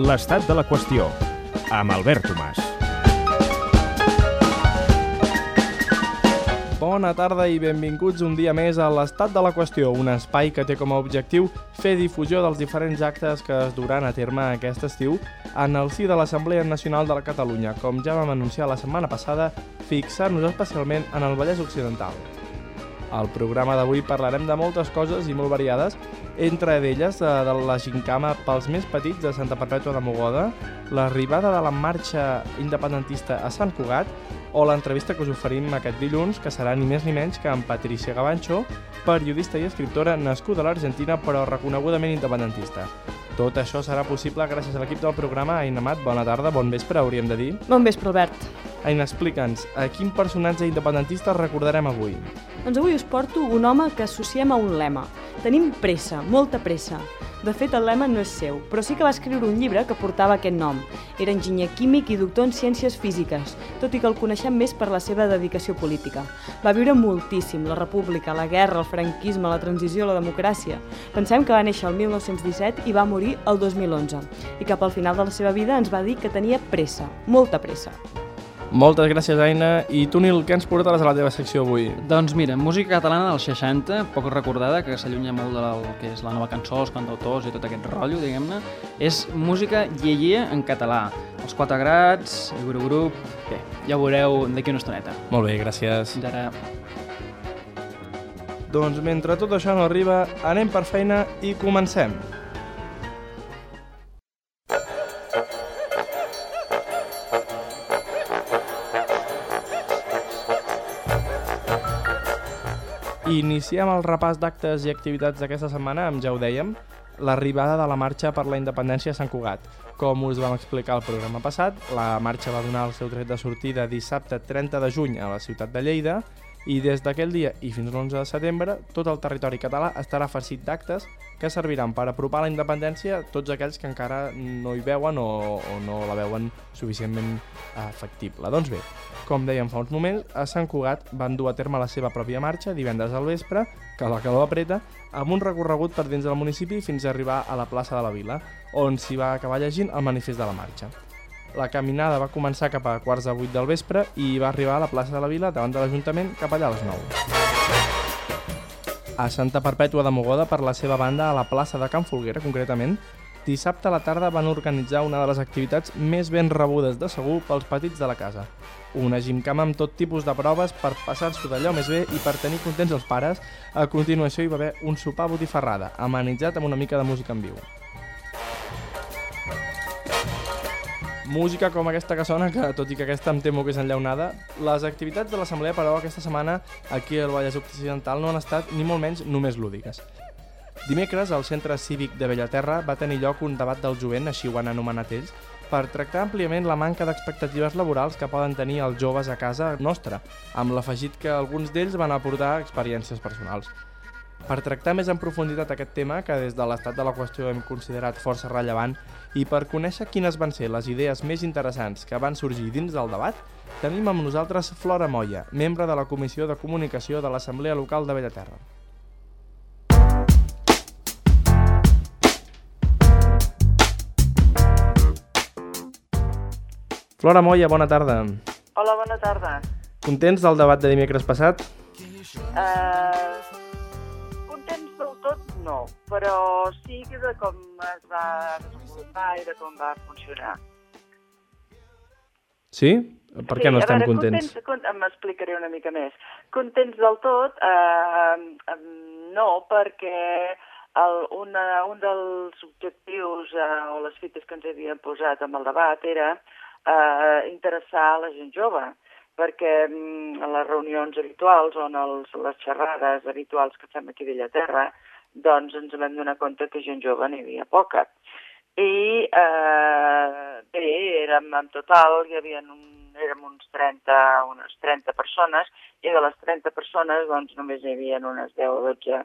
l'estat de la qüestió, amb Albert Tomàs. Bona tarda i benvinguts un dia més a l'Estat de la Qüestió, un espai que té com a objectiu fer difusió dels diferents actes que es duran a terme aquest estiu en el si de l'Assemblea Nacional de la Catalunya, com ja vam anunciar la setmana passada, fixant-nos especialment en el Vallès Occidental. Al programa d'avui parlarem de moltes coses i molt variades, entre elles de, de la gincama pels més petits de Santa Perpètua de Mogoda, l'arribada de la marxa independentista a Sant Cugat o l'entrevista que us oferim aquest dilluns, que serà ni més ni menys que amb Patricia Gavancho, periodista i escriptora nascuda a l'Argentina però reconegudament independentista. Tot això serà possible gràcies a l'equip del programa. Aina Mat, bona tarda, bon vespre, hauríem de dir. Bon vespre, Albert. Aina, explica'ns, a quin personatge independentista recordarem avui? Doncs avui us porto un home que associem a un lema. Tenim pressa, molta pressa. De fet, el lema no és seu, però sí que va escriure un llibre que portava aquest nom. Era enginyer químic i doctor en ciències físiques, tot i que el coneixem més per la seva dedicació política. Va viure moltíssim, la república, la guerra, el franquisme, la transició, la democràcia. Pensem que va néixer el 1917 i va morir el 2011, i cap al final de la seva vida ens va dir que tenia pressa, molta pressa. Moltes gràcies, Aina. I tu, Nil, què ens portaràs a la teva secció avui? Doncs mira, música catalana dels 60, poc recordada, que s'allunya molt del que és la nova cançó, els cantautors i tot aquest rotllo, diguem-ne. És música lleier en català. Els quatre grats, el grup grup... Bé, ja ho veureu d'aquí una estoneta. Molt bé, gràcies. Fins ara. Doncs mentre tot això no arriba, anem per feina i comencem. Iniciem el repàs d'actes i activitats d'aquesta setmana amb, ja ho dèiem, l'arribada de la marxa per la independència a Sant Cugat. Com us vam explicar al programa passat, la marxa va donar el seu tret de sortida dissabte 30 de juny a la ciutat de Lleida i des d'aquell dia i fins l'11 de setembre tot el territori català estarà farcit d'actes que serviran per apropar la independència tots aquells que encara no hi veuen o, o no la veuen suficientment factible. Doncs bé, com dèiem fa uns moments, a Sant Cugat van dur a terme la seva pròpia marxa divendres al vespre, que la calor apreta, amb un recorregut per dins del municipi fins a arribar a la plaça de la Vila, on s'hi va acabar llegint el manifest de la marxa. La caminada va començar cap a quarts de vuit del vespre i va arribar a la plaça de la Vila davant de l'Ajuntament cap allà a les 9. A Santa Perpètua de Mogoda, per la seva banda, a la plaça de Can Folguera, concretament, dissabte a la tarda van organitzar una de les activitats més ben rebudes de segur pels petits de la casa. Una gimcama amb tot tipus de proves per passar-s'ho d'allò més bé i per tenir contents els pares. A continuació hi va haver un sopar botifarrada, amenitzat amb una mica de música en viu. Música com aquesta que sona, que tot i que aquesta em temo que és enllaunada, les activitats de l'Assemblea, però, aquesta setmana aquí al Vallès Occidental no han estat ni molt menys només lúdiques. Dimecres, al Centre Cívic de Bellaterra va tenir lloc un debat del jovent, així ho han anomenat ells, per tractar àmpliament la manca d'expectatives laborals que poden tenir els joves a casa nostra, amb l'afegit que alguns d'ells van aportar experiències personals. Per tractar més en profunditat aquest tema, que des de l'estat de la qüestió hem considerat força rellevant, i per conèixer quines van ser les idees més interessants que van sorgir dins del debat, tenim amb nosaltres Flora Moya, membre de la Comissió de Comunicació de l'Assemblea Local de Bellaterra. Flora Moya, bona tarda. Hola, bona tarda. Contents del debat de dimecres passat? Uh, no, però sí que de com es va desenvolupar i de com va funcionar. Sí? Per què sí, no estem veure, contents? contents M'explicaré una mica més. Contents del tot, eh, no, perquè el, una, un dels objectius eh, o les fites que ens havíem posat amb el debat era eh, interessar la gent jove, perquè a les reunions habituals o en els, les xerrades habituals que fem aquí a Villaterra, doncs ens vam donar compte que gent jove n'hi havia poca. I eh, bé, érem en total, hi havia un, érem uns 30, unes 30 persones, i de les 30 persones doncs només hi havia unes 10 o 12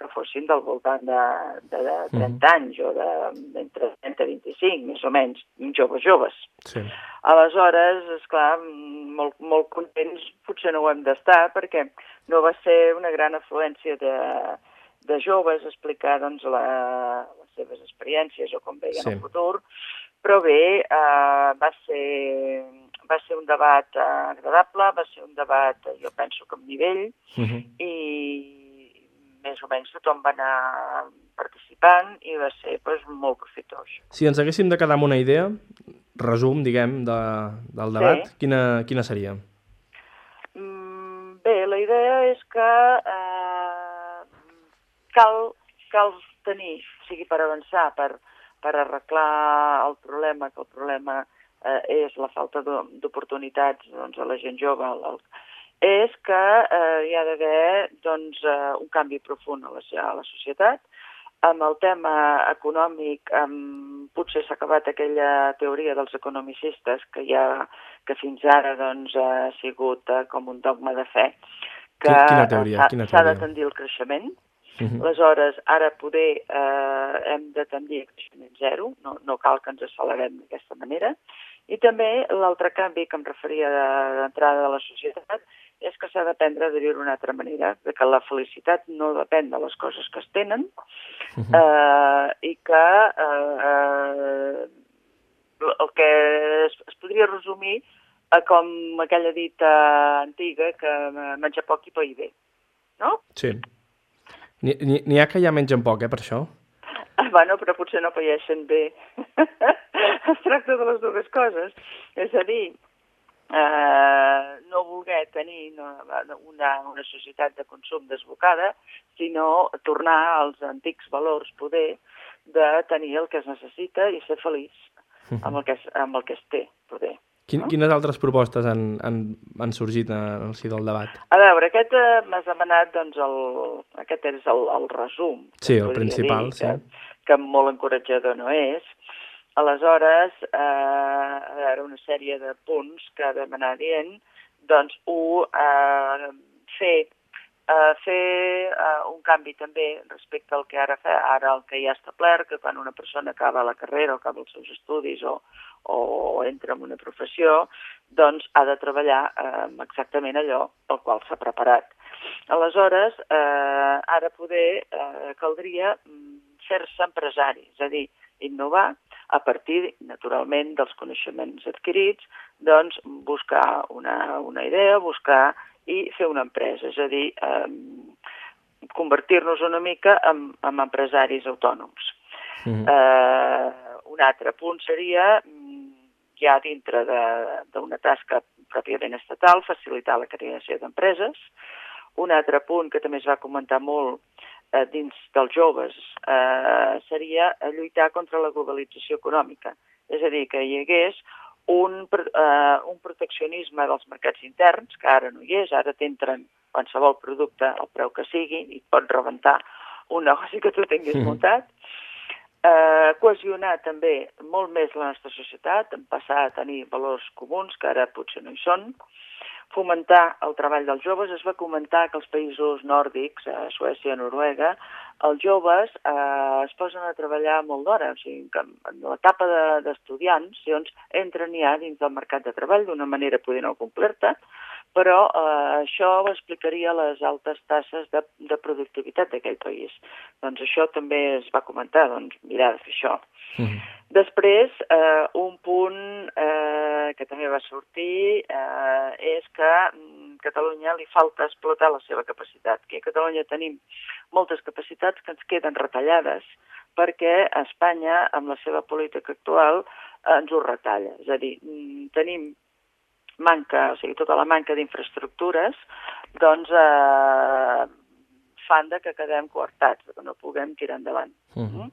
que fossin del voltant de, de, de 30 mm. anys o d'entre 30 i 25, més o menys, joves joves. Sí. Aleshores, és clar, molt, molt contents potser no ho hem d'estar perquè no va ser una gran afluència de, de joves explicar doncs, la, les seves experiències o com veien sí. el futur, Però bé, eh, va, ser, va ser un debat eh, agradable, va ser un debat, eh, jo penso que amb nivell, Uh -huh. i més o menys tothom va anar participant i va ser pues, molt profitós. Si ens haguéssim de quedar amb una idea, resum, diguem, de, del debat, Sí. quina, quina seria? Mm, Bé, la idea és que eh, cal, cal tenir, o sigui, per avançar, per, per arreglar el problema, que el problema eh, és la falta d'o- d'oportunitats doncs, a la gent jove, el, el, és que eh, hi ha d'haver doncs, eh, un canvi profund a la, a la societat. Amb el tema econòmic, amb, potser s'ha acabat aquella teoria dels economicistes que, ja, que fins ara doncs, ha sigut eh, com un dogma de fe, que s'ha- de tendir el creixement. Uh -huh. Aleshores, ara poder eh, hem de tendir a creixement zero, no, no cal que ens accelerem d'aquesta manera. I també l'altre canvi que em referia de- d'entrada de la societat és que s'ha d'aprendre a viure d'una altra manera, de que la felicitat no depèn de les coses que es tenen eh, i que eh, eh, el que es, es podria resumir a com aquella dita antiga que menja poc i pair bé, no? Sí. N'hi ha que ja mengen poc, eh, per això? Ah, bueno, però potser no paeixen bé. es tracta de les dues coses. És a dir, eh, no voler tenir una, una societat de consum desbocada, sinó tornar als antics valors poder de tenir el que es necessita i ser feliç amb el que es, amb el que es té, poder. Quin, quines altres propostes han, han, han sorgit en el si del debat? A veure, aquest eh, m'has demanat, doncs, el, aquest és el, el resum. Sí, el principal, dir, sí. Que, que molt encoratjador no és. Aleshores, eh, a veure, una sèrie de punts que ha d'anar dient, doncs, un, eh, fer, eh, fer eh, un canvi també respecte al que ara fa, ara el que hi ha establert, que quan una persona acaba la carrera o acaba els seus estudis o, o entra en una professió, doncs ha de treballar eh, exactament allò pel qual s'ha preparat. Aleshores, eh, ara poder eh, caldria mm, fer-se empresari, és a dir, innovar a partir, naturalment, dels coneixements adquirits, doncs buscar una, una idea, buscar i fer una empresa, és a dir, eh, convertir-nos una mica en, en empresaris autònoms. Mhm. Eh, un altre punt seria, mm, ja dintre de- d'una tasca pròpiament estatal, facilitar la creació d'empreses. Un altre punt que també es va comentar molt eh, dins dels joves eh, seria lluitar contra la globalització econòmica. És a dir, que hi hagués un, eh, un proteccionisme dels mercats interns, que ara no hi és, ara t'entren qualsevol producte al preu que sigui i pot rebentar un negoci que tu tinguis Mhm. muntat. Eh, cohesionar també molt més la nostra societat, en passar a tenir valors comuns, que ara potser no hi són. Fomentar el treball dels joves. Es va comentar que els països nòrdics, a Suècia, Noruega, els joves eh, es posen a treballar molt d'hora, o sigui, que en l'etapa de- d'estudiants doncs, entren ja dins del mercat de treball d'una manera poder no completa, però eh, això explicaria les altes tasses de, de productivitat d'aquell país. Doncs això també es va comentar, doncs mirar de fer això. Mhm. Després, eh, un punt eh, que també va sortir eh, és que mm, a Catalunya li falta explotar la seva capacitat, que a Catalunya tenim moltes capacitats que ens queden retallades perquè Espanya, amb la seva política actual, eh, ens ho retalla. És a dir, mm, tenim manca, o sigui, tota la manca d'infraestructures, doncs eh, fan de que quedem coartats, que no puguem tirar endavant. Mhm.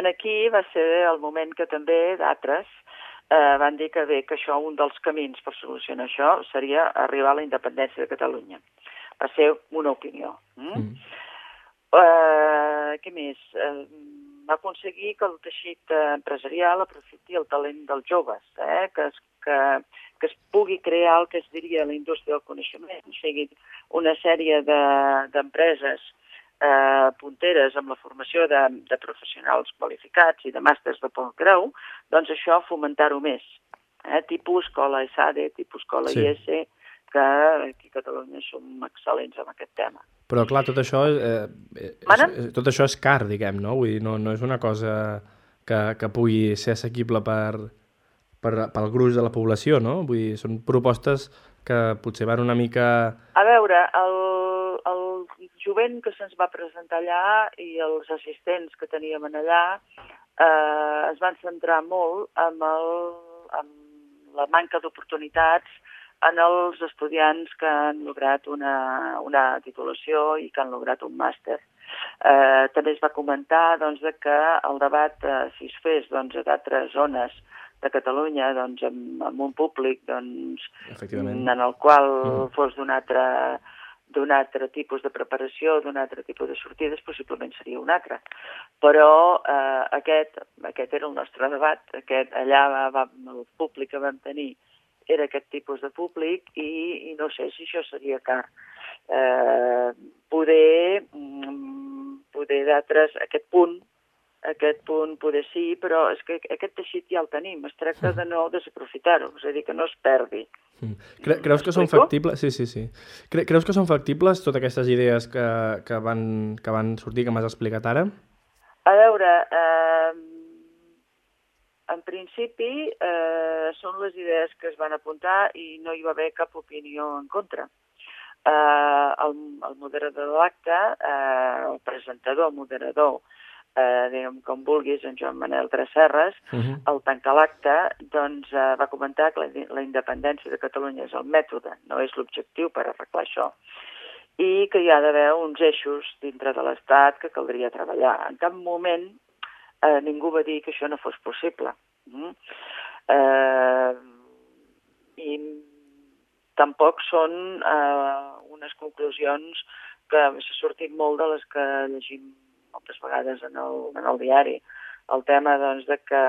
En aquí va ser el moment que també d'altres eh, van dir que bé, que això, un dels camins per solucionar això seria arribar a la independència de Catalunya. Va ser una opinió. Mm? Mhm. Eh, què més? Eh, aconseguir que el teixit eh, empresarial aprofiti el talent dels joves, eh? que, es, que, que es pugui crear el que es diria la indústria del coneixement, o sigui, una sèrie de- d'empreses eh, punteres amb la formació de, de professionals qualificats i de màsters de postgrau, doncs això fomentar-ho més. Eh? Tipus escola ESADE, tipus escola Sí. IS, que aquí a Catalunya som excel·lents en aquest tema. Però, clar, tot això, eh, és, Mana? és, tot això és car, diguem, no? Vull dir, no, no és una cosa que, que pugui ser assequible per, per, pel gruix de la població, no? Vull dir, són propostes que potser van una mica... A veure, el, el jovent que se'ns va presentar allà i els assistents que teníem en allà eh, es van centrar molt en, el, en la manca d'oportunitats en els estudiants que han lograt una, una titulació i que han lograt un màster. Eh, també es va comentar doncs, que el debat, eh, si es fes doncs, a d'altres zones de Catalunya doncs, amb, amb un públic doncs, en el qual mm. fos d'un altre, d'un altre tipus de preparació, d'un altre tipus de sortides, possiblement seria un altre. Però eh, aquest, aquest era el nostre debat, aquest, allà va, va, el públic que vam tenir era aquest tipus de públic i, i no sé si això seria car. Eh, poder, mm, poder d'altres, aquest punt, aquest punt poder sí, però és que aquest teixit ja el tenim, es tracta de no desaprofitar-ho, és a dir, que no es perdi. Mm. Cre creus que són factibles? Sí, sí, sí. Cre creus que són factibles totes aquestes idees que, que, van, que van sortir, que m'has explicat ara? A veure, eh, en principi, eh, són les idees que es van apuntar i no hi va haver cap opinió en contra. Eh, el, el moderador de l'acte, eh, el presentador, el moderador, eh, diguem com vulguis, en Joan Manel Tresserres, uh -huh. al tancar l'acte, doncs eh, va comentar que la, la independència de Catalunya és el mètode, no és l'objectiu per arreglar això i que hi ha d'haver uns eixos dintre de l'Estat que caldria treballar. En cap moment eh, ningú va dir que això no fos possible. Mm? Eh, I tampoc són eh, unes conclusions que s'ha sortit molt de les que llegim moltes vegades en el, en el diari. El tema doncs, de, que,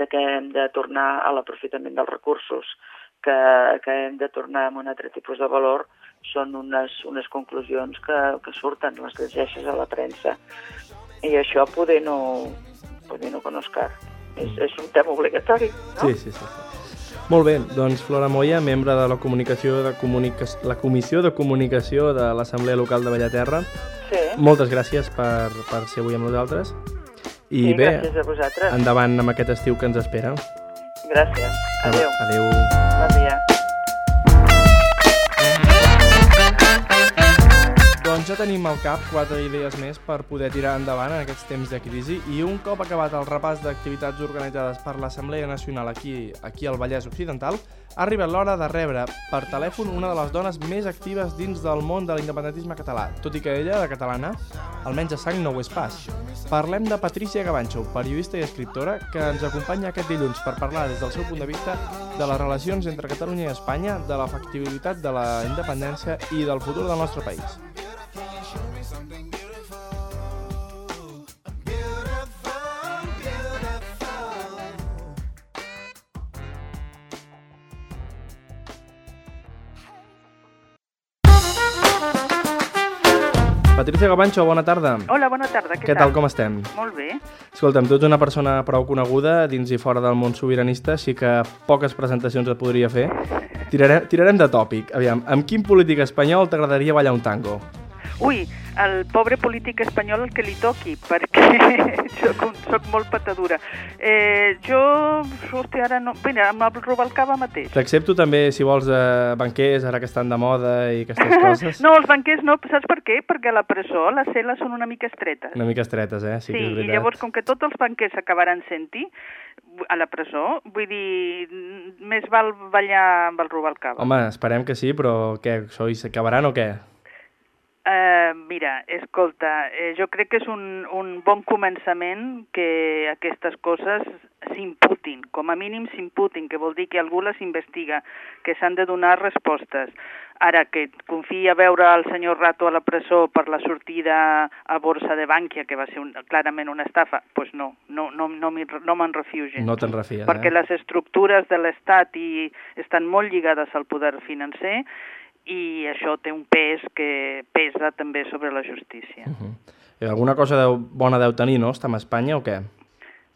de que hem de tornar a l'aprofitament dels recursos, que, que hem de tornar a un altre tipus de valor, són unes, unes conclusions que, que surten, les llegeixes a la premsa i això poder no, poder no conozcar. És, és un tema obligatori, no? Sí, sí, sí. Molt bé, doncs Flora Moya, membre de la comunicació de comunica... la Comissió de Comunicació de l'Assemblea Local de Bellaterra. Sí. Moltes gràcies per, per ser avui amb nosaltres. I sí, bé, gràcies a vosaltres. endavant amb aquest estiu que ens espera. Gràcies. Adéu. Adéu. Bon dia. Ja tenim al cap quatre idees més per poder tirar endavant en aquests temps de crisi i un cop acabat el repàs d'activitats organitzades per l'Assemblea Nacional aquí, aquí al Vallès Occidental, ha arribat l'hora de rebre per telèfon una de les dones més actives dins del món de l'independentisme català, tot i que ella, de catalana, almenys a sang no ho és pas. Parlem de Patricia Gavancho, periodista i escriptora, que ens acompanya aquest dilluns per parlar des del seu punt de vista de les relacions entre Catalunya i Espanya, de l'efectivitat de la independència i del futur del nostre país. Patricia Gabancho, bona tarda. Hola, bona tarda, què, Què tal, com estem? Molt bé. Escolta'm, tu ets una persona prou coneguda dins i fora del món sobiranista, així que poques presentacions et podria fer. Tirarem, tirarem de tòpic. Aviam, amb quin polític espanyol t'agradaria ballar un tango? Ui, el pobre polític espanyol el que li toqui, perquè soc, un, soc molt patadura. Eh, jo, hòstia, ara no... Mira, amb el Rubalcaba mateix. T'accepto també, si vols, de banquers, ara que estan de moda i aquestes coses. no, els banquers no, saps per què? Perquè a la presó les cel·les són una mica estretes. Una mica estretes, eh? Sí, sí i llavors, com que tots els banquers acabaran sent-hi, a la presó, vull dir, més val ballar amb el Rubalcaba. Home, esperem que sí, però què, això hi s'acabaran o què? Uh, mira, escolta, eh, jo crec que és un, un bon començament que aquestes coses s'imputin, com a mínim s'imputin, que vol dir que algú les investiga, que s'han de donar respostes. Ara, que confia veure el senyor Rato a la presó per la sortida a Borsa de Bànquia, que va ser un, clarament una estafa, doncs pues no, no, no, no me'n no me refio gens. No te'n refies, Perquè eh? les estructures de l'Estat i estan molt lligades al poder financer i això té un pes que pesa també sobre la justícia. Uh -huh. I alguna cosa deu, bona deu tenir, no? Estar a Espanya o què?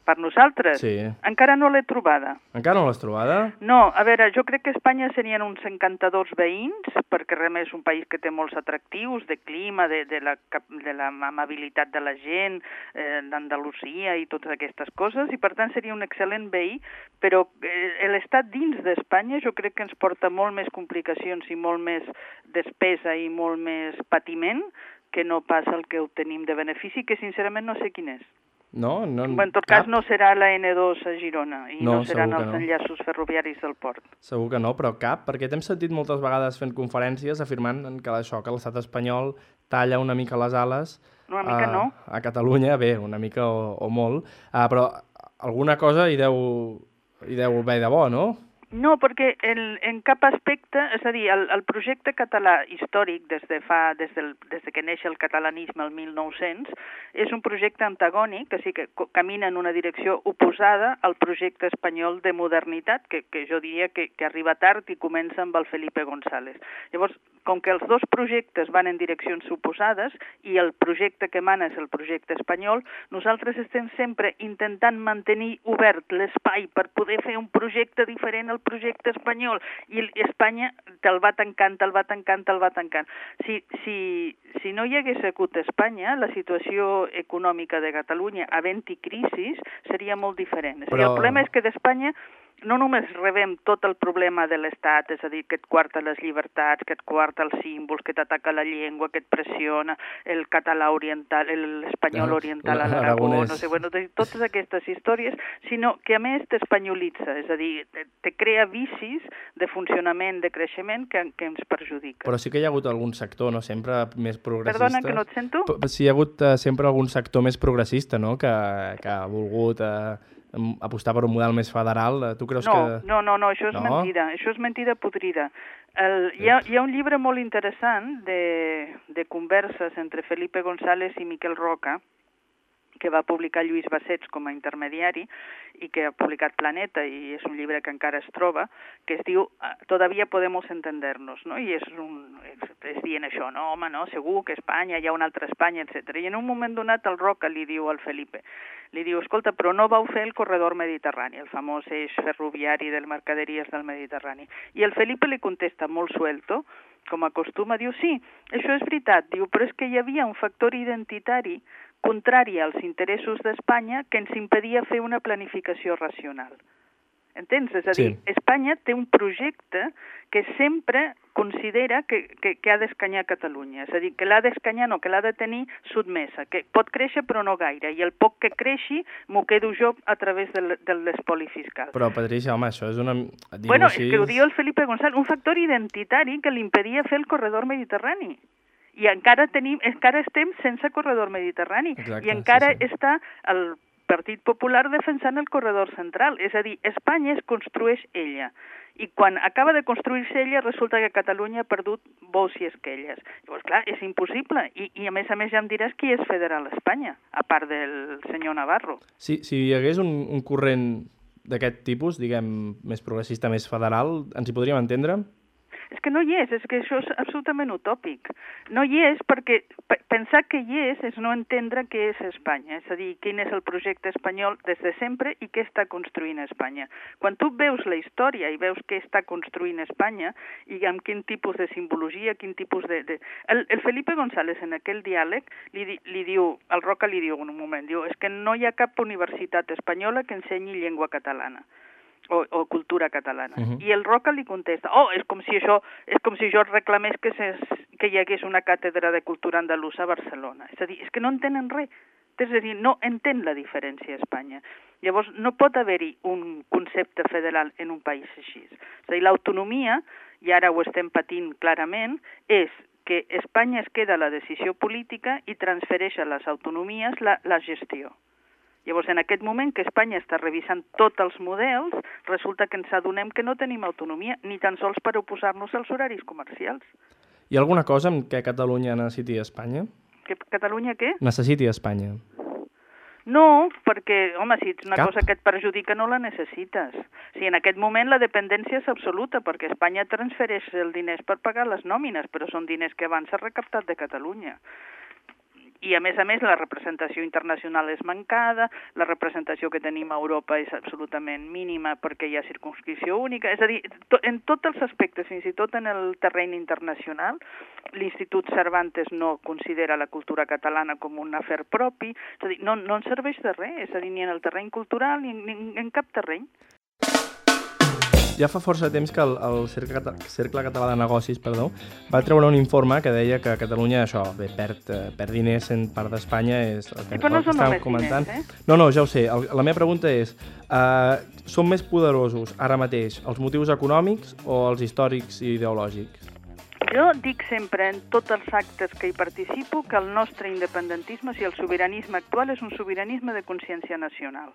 Per nosaltres? Sí. Encara no l'he trobada. Encara no l'has trobada? No, a veure, jo crec que Espanya serien uns 52 veïns, perquè realment és un país que té molts atractius de clima, de, de, la, de la amabilitat de la gent, eh, d'Andalusia i totes aquestes coses, i per tant seria un excel·lent veí, però eh, l'estat dins d'Espanya jo crec que ens porta molt més complicacions i molt més despesa i molt més patiment que no pas el que obtenim de benefici, que sincerament no sé quin és. No? no en tot cap? cas no serà la N2 a Girona i no, No, seran els no. enllaços ferroviaris del port. Segur que no, però cap, perquè t'hem sentit moltes vegades fent conferències afirmant que això, que l'estat espanyol talla una mica les ales Una mica a, no. a Catalunya, bé, una mica o, o molt, uh, però alguna cosa hi deu, hi deu haver de bo, no? No, perquè el, en cap aspecte, és a dir, el, el projecte català històric des de, fa, des, del, des de que neix el catalanisme el 1900 és un projecte antagònic, que sí que camina en una direcció oposada al projecte espanyol de modernitat, que, que jo diria que, que arriba tard i comença amb el Felipe González. Llavors, com que els dos projectes van en direccions oposades i el projecte que mana és el projecte espanyol, nosaltres estem sempre intentant mantenir obert l'espai per poder fer un projecte diferent al projecte espanyol i Espanya te'l va tancant, te'l va tancant, te'l va tancant. Si, si, si no hi hagués hagut Espanya, la situació econòmica de Catalunya havent-hi crisis seria molt diferent. Però- el problema és que d'Espanya no només rebem tot el problema de l'Estat, és a dir, que et quarta les llibertats, que et quarta els símbols, que t'ataca la llengua, que et pressiona el català oriental, el- l'espanyol Ah, oriental a l'Aragó, no sé, bueno, totes aquestes històries, sinó que a més t'espanyolitza, és a dir, te, te crea vicis de funcionament, de creixement que, que ens perjudica. Però sí que hi ha hagut algun sector, no sempre més progressista. Perdona, que no et sento? Sí, hi ha hagut eh, sempre algun sector més progressista, no?, que, que ha volgut eh, apostar per un model més federal. Eh, Tu creus no, que... no, no, no, això és No? mentida, això és mentida podrida. El, hi, ha, hi ha un llibre molt interessant de, de converses entre Felipe González i Miquel Roca, que va publicar Lluís Bassets com a intermediari i que ha publicat Planeta i és un llibre que encara es troba, que es diu ah, Todavía podemos entendernos, no? I és, un, és, és dient això, no, home, no, segur que Espanya, hi ha una altra Espanya, etc. I en un moment donat el Roca li diu al Felipe, li diu, escolta, però no vau fer el corredor mediterrani, el famós eix ferroviari del mercaderies del Mediterrani. I el Felipe li contesta molt suelto, com acostuma, diu, sí, això és veritat, diu, però és que hi havia un factor identitari contrari als interessos d'Espanya que ens impedia fer una planificació racional. Entens? És a dir, Sí. Espanya té un projecte que sempre considera que, que, que ha d'escanyar Catalunya. És a dir, que l'ha d'escanyar, no, que l'ha de tenir sotmesa, que pot créixer però no gaire, i el poc que creixi m'ho quedo jo a través de l'espoli fiscal. Però, Patricia, home, això és una... Bueno, és així que ho diu el Felipe González, un factor identitari que li impedia fer el corredor mediterrani. I encara tenim, encara estem sense corredor mediterrani. Exacte, I encara sí, sí. està el Partit Popular defensant el corredor central. És a dir, Espanya es construeix ella. I quan acaba de construir-se ella, resulta que Catalunya ha perdut bous i esquelles. Llavors, clar, és impossible. I, I a més a més ja em diràs qui és federal a Espanya, a part del senyor Navarro. Si, si hi hagués un, un corrent d'aquest tipus, diguem, més progressista, més federal, ens hi podríem entendre? És que no hi és, és que això és absolutament utòpic. No hi és perquè pe- pensar que hi és és no entendre què és Espanya, és a dir, quin és el projecte espanyol des de sempre i què està construint Espanya. Quan tu veus la història i veus què està construint Espanya i amb quin tipus de simbologia, quin tipus de... de... El, el Felipe González en aquell diàleg li, di- li diu, el Roca li diu en un moment, diu, és que no hi ha cap universitat espanyola que ensenyi llengua catalana o, o cultura catalana. Mhm. I el Roca li contesta, oh, és com si això, és com si jo reclamés que, ses, que hi hagués una càtedra de cultura andalusa a Barcelona. És a dir, és que no entenen res. És a dir, no entén la diferència a Espanya. Llavors, no pot haver-hi un concepte federal en un país així. És a dir, l'autonomia, i ara ho estem patint clarament, és que Espanya es queda la decisió política i transfereix a les autonomies la, la gestió. Llavors, en aquest moment que Espanya està revisant tots els models, resulta que ens adonem que no tenim autonomia, ni tan sols per oposar-nos als horaris comercials. Hi ha alguna cosa en què Catalunya necessiti Espanya? Que Catalunya què? Necessiti Espanya. No, perquè, home, si ets una Cap. cosa que et perjudica no la necessites. Sí, en aquest moment la dependència és absoluta, perquè Espanya transfereix el diners per pagar les nòmines, però són diners que abans s'ha recaptat de Catalunya. I, a més a més, la representació internacional és mancada, la representació que tenim a Europa és absolutament mínima perquè hi ha circunscripció única, és a dir, to, en tots els aspectes, fins i tot en el terreny internacional, l'Institut Cervantes no considera la cultura catalana com un afer propi, és a dir, no, no en serveix de res, és a dir, ni en el terreny cultural ni, ni en cap terreny. Ja fa força temps que el, el Cercle, Cata- Cercle Català de Negocis perdó, va treure un informe que deia que Catalunya això, bé, perd, eh, perd diners en part d'Espanya és el que, Sí, però no són només comentant. diners, eh? No, no, ja ho sé. El, la meva pregunta és, eh, són més poderosos ara mateix els motius econòmics o els històrics i ideològics? Jo dic sempre en tots els actes que hi participo que el nostre independentisme, sigui, el sobiranisme actual és un sobiranisme de consciència nacional.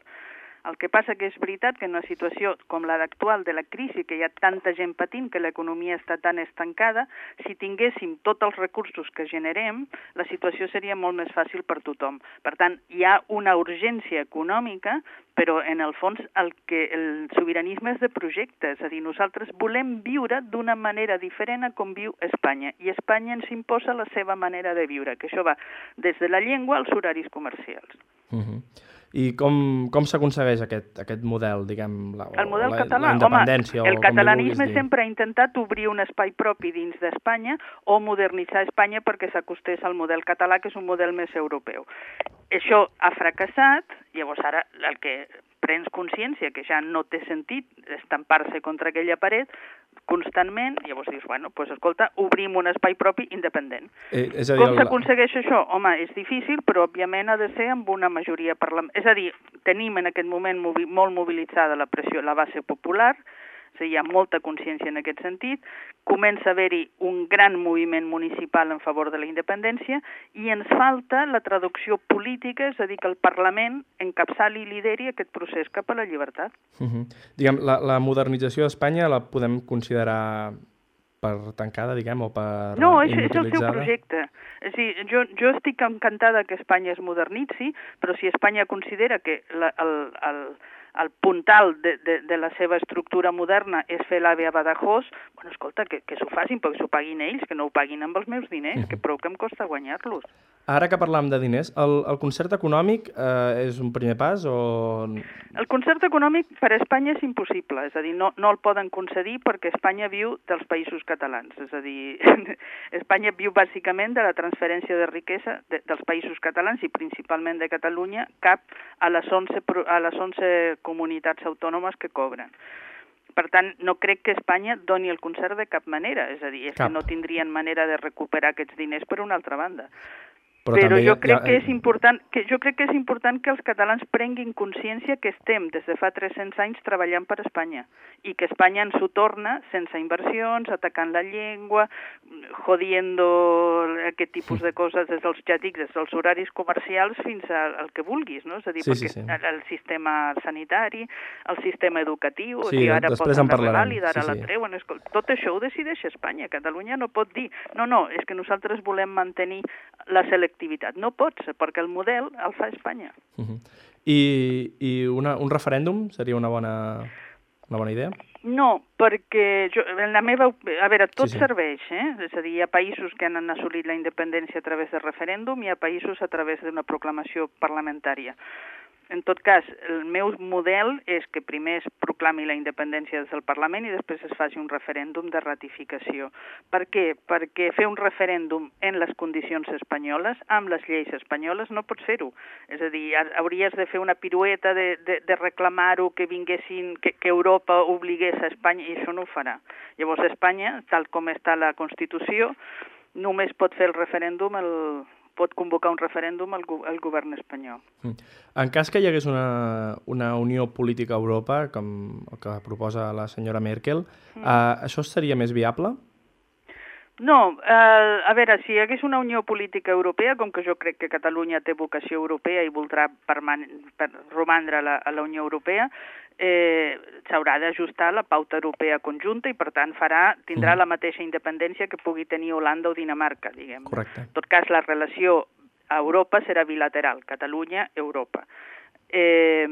El que passa que és veritat que en una situació com la d'actual de la crisi, que hi ha tanta gent patint, que l'economia està tan estancada, si tinguéssim tots els recursos que generem, la situació seria molt més fàcil per tothom. Per tant, hi ha una urgència econòmica, però en el fons el que el sobiranisme és de projecte, és a dir, nosaltres volem viure d'una manera diferent a com viu Espanya, i Espanya ens imposa la seva manera de viure, que això va des de la llengua als horaris comercials. Uh -huh. I com, com s'aconsegueix aquest, aquest model, diguem, la, El model la, català, la independència? home, el o catalanisme vulguis sempre ha intentat obrir un espai propi dins d'Espanya o modernitzar Espanya perquè s'acostés al model català, que és un model més europeu. Això ha fracassat, llavors ara el que prens consciència que ja no té sentit estampar-se contra aquella paret constantment, llavors dius, bueno, doncs escolta, obrim un espai propi independent. Eh, és a dir, Com el- s'aconsegueix això? Home, és difícil, però òbviament ha de ser amb una majoria parlamentària. És a dir, tenim en aquest moment movi molt mobilitzada la pressió, la base popular, dir, hi ha molta consciència en aquest sentit, comença a haver-hi un gran moviment municipal en favor de la independència i ens falta la traducció política, és a dir, que el Parlament encapçali i lideri aquest procés cap a la llibertat. Uh -huh. Diguem, la, la modernització d'Espanya la podem considerar per tancada, diguem, o per No, és, és el seu projecte. És dir, jo, jo estic encantada que Espanya es modernitzi, però si Espanya considera que la, el, el, el puntal de, de, de la seva estructura moderna és fer l'AVE a Badajoz, bueno, escolta, que, que s'ho facin, però que s'ho paguin ells, que no ho paguin amb els meus diners, que prou que em costa guanyar-los. Ara que parlam de diners, el, el concert econòmic eh, és un primer pas o... El concert econòmic per a Espanya és impossible, és a dir, no, no el poden concedir perquè Espanya viu dels països catalans, és a dir, Espanya viu bàsicament de la transferència de riquesa de, dels països catalans i principalment de Catalunya cap a les 11, pro- a les 11 comunitats autònomes que cobren. Per tant, no crec que Espanya doni el concert de cap manera, és a dir, és Cap. que no tindrien manera de recuperar aquests diners per una altra banda Però, però també jo crec ha- que és important que jo crec que és important que els catalans prenguin consciència que estem des de fa 300 anys treballant per Espanya i que Espanya ens ho torna sense inversions, atacant la llengua, jodiendo aquest tipus de coses des dels, ja dic, des dels horaris comercials fins al, que vulguis, no? És a dir, Sí, sí, perquè sí. El, el sistema sanitari, el sistema educatiu, Sí, o sigui, ara després posen en la parlarem, revàlida, ara sí, la sí. treuen, escolta, tot això ho decideix Espanya, Catalunya no pot dir, no, no, és que nosaltres volem mantenir la selectivitat. No pots, perquè el model el fa Espanya. Uh -huh. I, i una, un referèndum seria una bona, una bona idea? No, perquè jo, en la meva... A veure, tot Sí, sí. serveix, eh? És a dir, hi ha països que han assolit la independència a través de referèndum i hi ha països a través d'una proclamació parlamentària. En tot cas, el meu model és que primer es proclami la independència des del Parlament i després es faci un referèndum de ratificació. Per què? Perquè fer un referèndum en les condicions espanyoles, amb les lleis espanyoles, no pots fer-ho. És a dir, ha- hauries de fer una pirueta de, de, de reclamar-ho, que vinguessin, que, que Europa obligués a Espanya, i això no ho farà. Llavors Espanya, tal com està la Constitució, només pot fer el referèndum el, pot convocar un referèndum el, go- el govern espanyol. Mm. En cas que hi hagués una, una unió política a Europa, com el que proposa la senyora Merkel, Mm. eh, això seria més viable? No, eh, a veure, si hi hagués una unió política europea, com que jo crec que Catalunya té vocació europea i voldrà per romandre a la, a la Unió Europea, eh, s'haurà d'ajustar la pauta europea conjunta i, per tant, farà, tindrà Mhm. la mateixa independència que pugui tenir Holanda o Dinamarca, diguem. Correcte. En tot cas, la relació a Europa serà bilateral, Catalunya-Europa. Eh,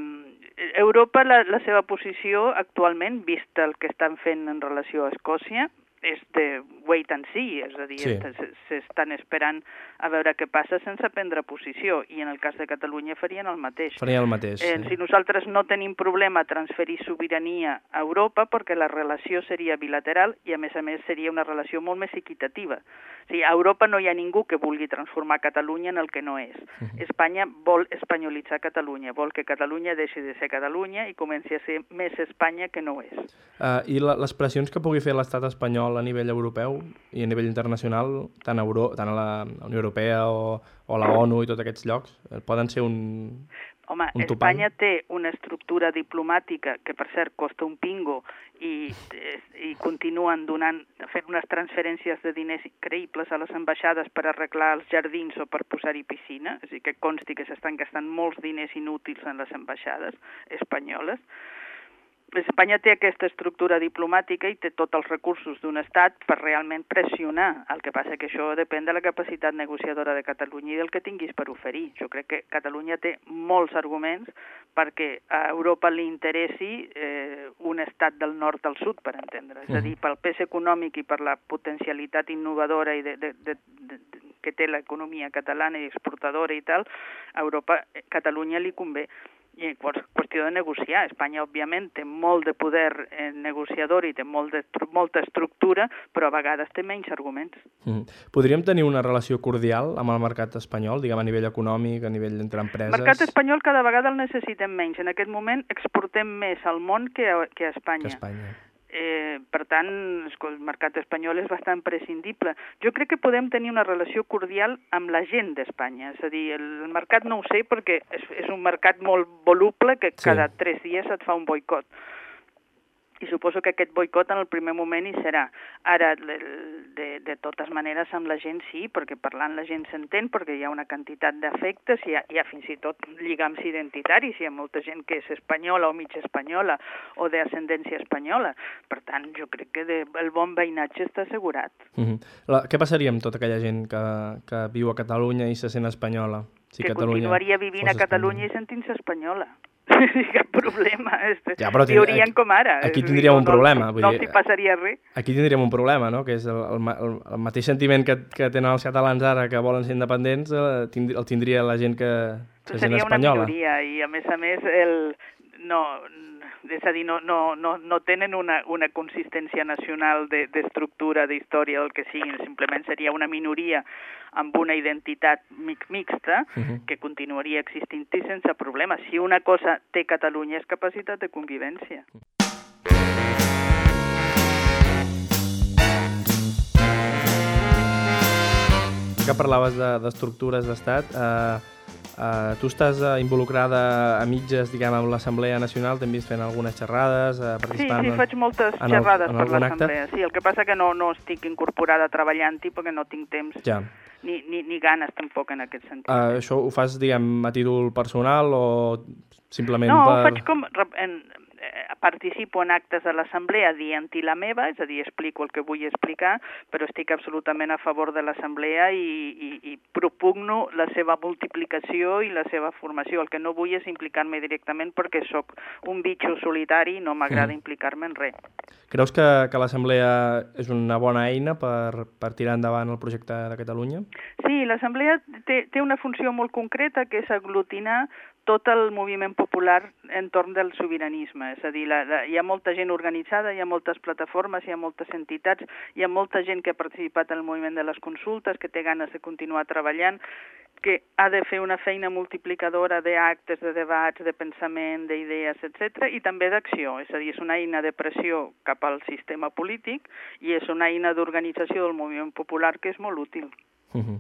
Europa, la, la seva posició actualment, vist el que estan fent en relació a Escòcia, és de wait and see, és a dir, Sí. sí. s'estan esperant a veure què passa sense prendre posició, i en el cas de Catalunya farien el mateix. Faria el mateix. Eh, si nosaltres no tenim problema a transferir sobirania a Europa perquè la relació seria bilateral i a més a més seria una relació molt més equitativa. O sigui, a Europa no hi ha ningú que vulgui transformar Catalunya en el que no és. Espanya vol espanyolitzar Catalunya, vol que Catalunya deixi de ser Catalunya i comenci a ser més Espanya que no és. Uh, I la, les pressions que pugui fer l'estat espanyol a nivell europeu i a nivell internacional, tant a, Euro, tant a la Unió Europea o, o a la ONU i tots aquests llocs, eh, poden ser un... Home, Un topall? Espanya té una estructura diplomàtica que, per cert, costa un pingo i, i continuen donant, fent unes transferències de diners creïbles a les ambaixades per arreglar els jardins o per posar-hi piscina, és a dir, que consti que s'estan gastant molts diners inútils en les ambaixades espanyoles. Espanya té aquesta estructura diplomàtica i té tots els recursos d'un estat per realment pressionar. El que passa que això depèn de la capacitat negociadora de Catalunya i del que tinguis per oferir. Jo crec que Catalunya té molts arguments perquè a Europa li interessi eh, un estat del nord al sud, per entendre. És a dir, pel pes econòmic i per la potencialitat innovadora i de, de, de, de, de, que té l'economia catalana i exportadora i tal, a Europa, eh, Catalunya li convé i qüestió de negociar. Espanya, òbviament, té molt de poder eh, negociador i té molt de, molta estructura, però a vegades té menys arguments. Mm. Podríem tenir una relació cordial amb el mercat espanyol, diguem a nivell econòmic, a nivell entre empreses? El mercat espanyol cada vegada el necessitem menys. En aquest moment exportem més al món que a, que a Espanya. Que Espanya. Eh, per tant, el mercat espanyol és bastant prescindible. Jo crec que podem tenir una relació cordial amb la gent d'Espanya. És a dir, el, el mercat no ho sé perquè és, és un mercat molt voluble que Sí. cada tres dies et fa un boicot. I suposo que aquest boicot en el primer moment hi serà. Ara, de, de, de totes maneres, amb la gent sí, perquè parlant la gent s'entén, perquè hi ha una quantitat d'afectes, hi, ha, hi ha fins i tot lligams identitaris, hi ha molta gent que és espanyola o mig espanyola o d'ascendència espanyola. Per tant, jo crec que de, el bon veïnatge està assegurat. Mm -hmm. la, què passaria amb tota aquella gent que, que viu a Catalunya i se sent espanyola? Si que Catalunya continuaria vivint a Catalunya i sentint-se espanyola. Cap problema. Ja, però Viurien aquí- com ara. aquí tindríem un problema, vull No, dir, no s'hi passaria res. Aquí tindríem un problema, no? Que és el, el, el, el mateix sentiment que, que tenen els catalans ara que volen ser independents, eh, tind, el tindria la gent que se sent Seria una espanyola. minoria i, a més a més, el, no, és a dir, no, no, no, no tenen una, una consistència nacional de- d'estructura, de, d'història, del que sigui, simplement seria una minoria amb una identitat mi- mixta Mhm. que continuaria existint i sense problema. Si una cosa té Catalunya és capacitat de convivència. Que parlaves de- d'estructures d'estat, eh, eh, tu estàs eh, involucrada a mitges, diguem, amb l'Assemblea Nacional, t'hem vist fent algunes xerrades, Sí, participant... sí, faig moltes en el- xerrades en per algun acte? l'Assemblea. Sí, el que passa que no, no estic incorporada treballant-hi perquè no tinc temps Ja. ni, ni, ni ganes tampoc en aquest sentit. Uh, això ho fas, diguem, a títol personal o simplement No, per... ho faig com... En, participo en actes de l'Assemblea dient-hi la meva, és a dir, explico el que vull explicar, però estic absolutament a favor de l'Assemblea i, i, i propugno la seva multiplicació i la seva formació. El que no vull és implicar-me directament perquè sóc un bitxo solitari i no m'agrada Mm. implicar-me en res. Creus que, que l'Assemblea és una bona eina per, per tirar endavant el projecte de Catalunya? Sí, l'Assemblea té, té una funció molt concreta que és aglutinar tot el moviment popular entorn del sobiranisme. És a dir, la, la, hi ha molta gent organitzada, hi ha moltes plataformes, hi ha moltes entitats, hi ha molta gent que ha participat en el moviment de les consultes, que té ganes de continuar treballant, que ha de fer una feina multiplicadora d'actes, de debats, de pensament, d'idees, etc i també d'acció. És a dir, és una eina de pressió cap al sistema polític i és una eina d'organització del moviment popular que és molt útil. Uh -huh.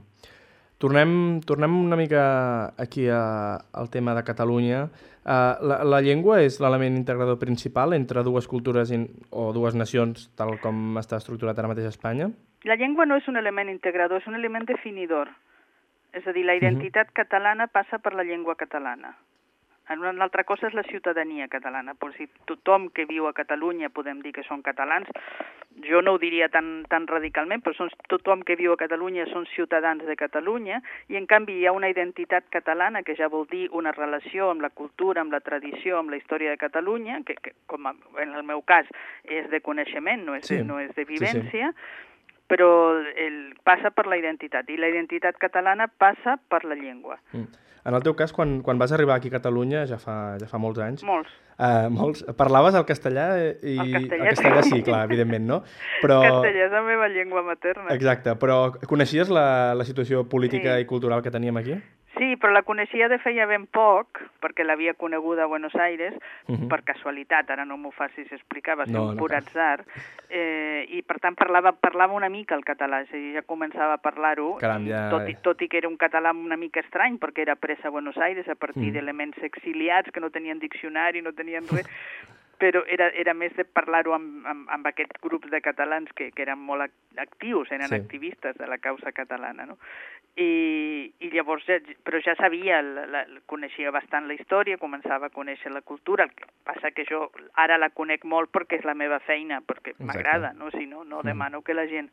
Tornem, tornem una mica aquí a, al tema de Catalunya. Uh, la, la llengua és l'element integrador principal entre dues cultures in, o dues nacions, tal com està estructurat ara mateix a Espanya? La llengua no és un element integrador, és un element definidor. És a dir, la identitat catalana passa per la llengua catalana. Una altra cosa és la ciutadania catalana. Però si tothom que viu a Catalunya podem dir que són catalans, jo no ho diria tan, tan radicalment, però són, tothom que viu a Catalunya són ciutadans de Catalunya i en canvi hi ha una identitat catalana que ja vol dir una relació amb la cultura, amb la tradició, amb la història de Catalunya, que, que com en el meu cas és de coneixement, no és, Sí. no és de Sí, sí. vivència, però el, passa per la identitat i la identitat catalana passa per la llengua. Mm. En el teu cas, quan, quan vas arribar aquí a Catalunya, ja fa, ja fa molts anys, Molts. eh, molts, parlaves el castellà eh, i... El castellà, el castellà sí. sí, clar, evidentment, no? Però... Castellà és la meva llengua materna. Exacte, però coneixies la, la situació política Sí. i cultural que teníem aquí? Sí, però la coneixia de feia ben poc, perquè l'havia coneguda a Buenos Aires, Mhm. per casualitat, ara no m'ho facis explicar, va ser No, un no pur cal. atzar, eh, i per tant parlava, parlava una mica el català, és a dir, ja començava a parlar-ho, ja- tot, i, tot i que era un català una mica estrany, perquè era presa a Buenos Aires a partir Mm. d'elements exiliats que no tenien diccionari, no tenien res, però era, era més de parlar-ho amb, amb, amb aquests grups de catalans que, que eren molt ac- actius, eren Sí. activistes de la causa catalana, no? I, i llavors, ja, però ja sabia, la, la, coneixia bastant la història, començava a conèixer la cultura, el que passa que jo ara la conec molt perquè és la meva feina, perquè m'agrada, no? Si no, no Mm. demano que la gent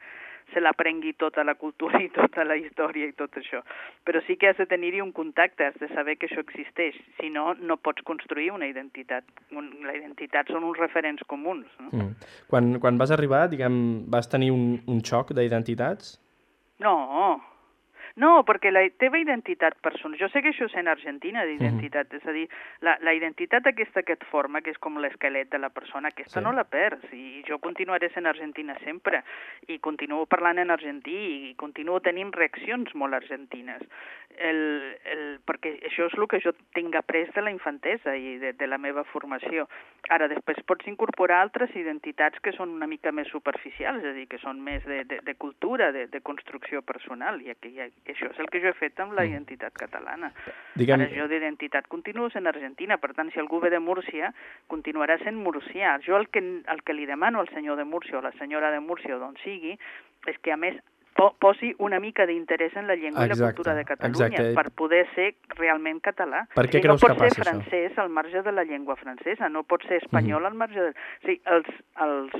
se l'aprengui tota la cultura i tota la història i tot això. Però sí que has de tenir-hi un contacte, has de saber que això existeix. Si no, no pots construir una identitat. Un, la identitat són uns referents comuns. No? Mm. Quan, quan vas arribar, diguem, vas tenir un, un xoc d'identitats? No, no, perquè la teva identitat personal... Jo segueixo sent argentina d'identitat, és a dir, la, la identitat aquesta que et forma, que és com l'esquelet de la persona, aquesta Sí. no la perds, i jo continuaré sent argentina sempre, i continuo parlant en argentí, i continuo tenint reaccions molt argentines, el, el, perquè això és el que jo tinc après de la infantesa i de, de la meva formació. Ara, després pots incorporar altres identitats que són una mica més superficials, és a dir, que són més de, de, de cultura, de, de construcció personal, i aquí, i això és el que jo he fet amb la Mm. identitat catalana. Diguem, Ara jo d'identitat continuo sent argentina, per tant, si algú ve de Múrcia, continuarà sent murcià. Jo el que, el que li demano al senyor de Múrcia o la senyora de Múrcia o d'on sigui és que, a més, po posi una mica d'interès en la llengua i la Exacte, cultura de Catalunya exacte. per poder ser realment català. Per què I creus no que pot ser passa això? francès al marge de la llengua francesa, no pot ser espanyol al marge de... O sigui, els, els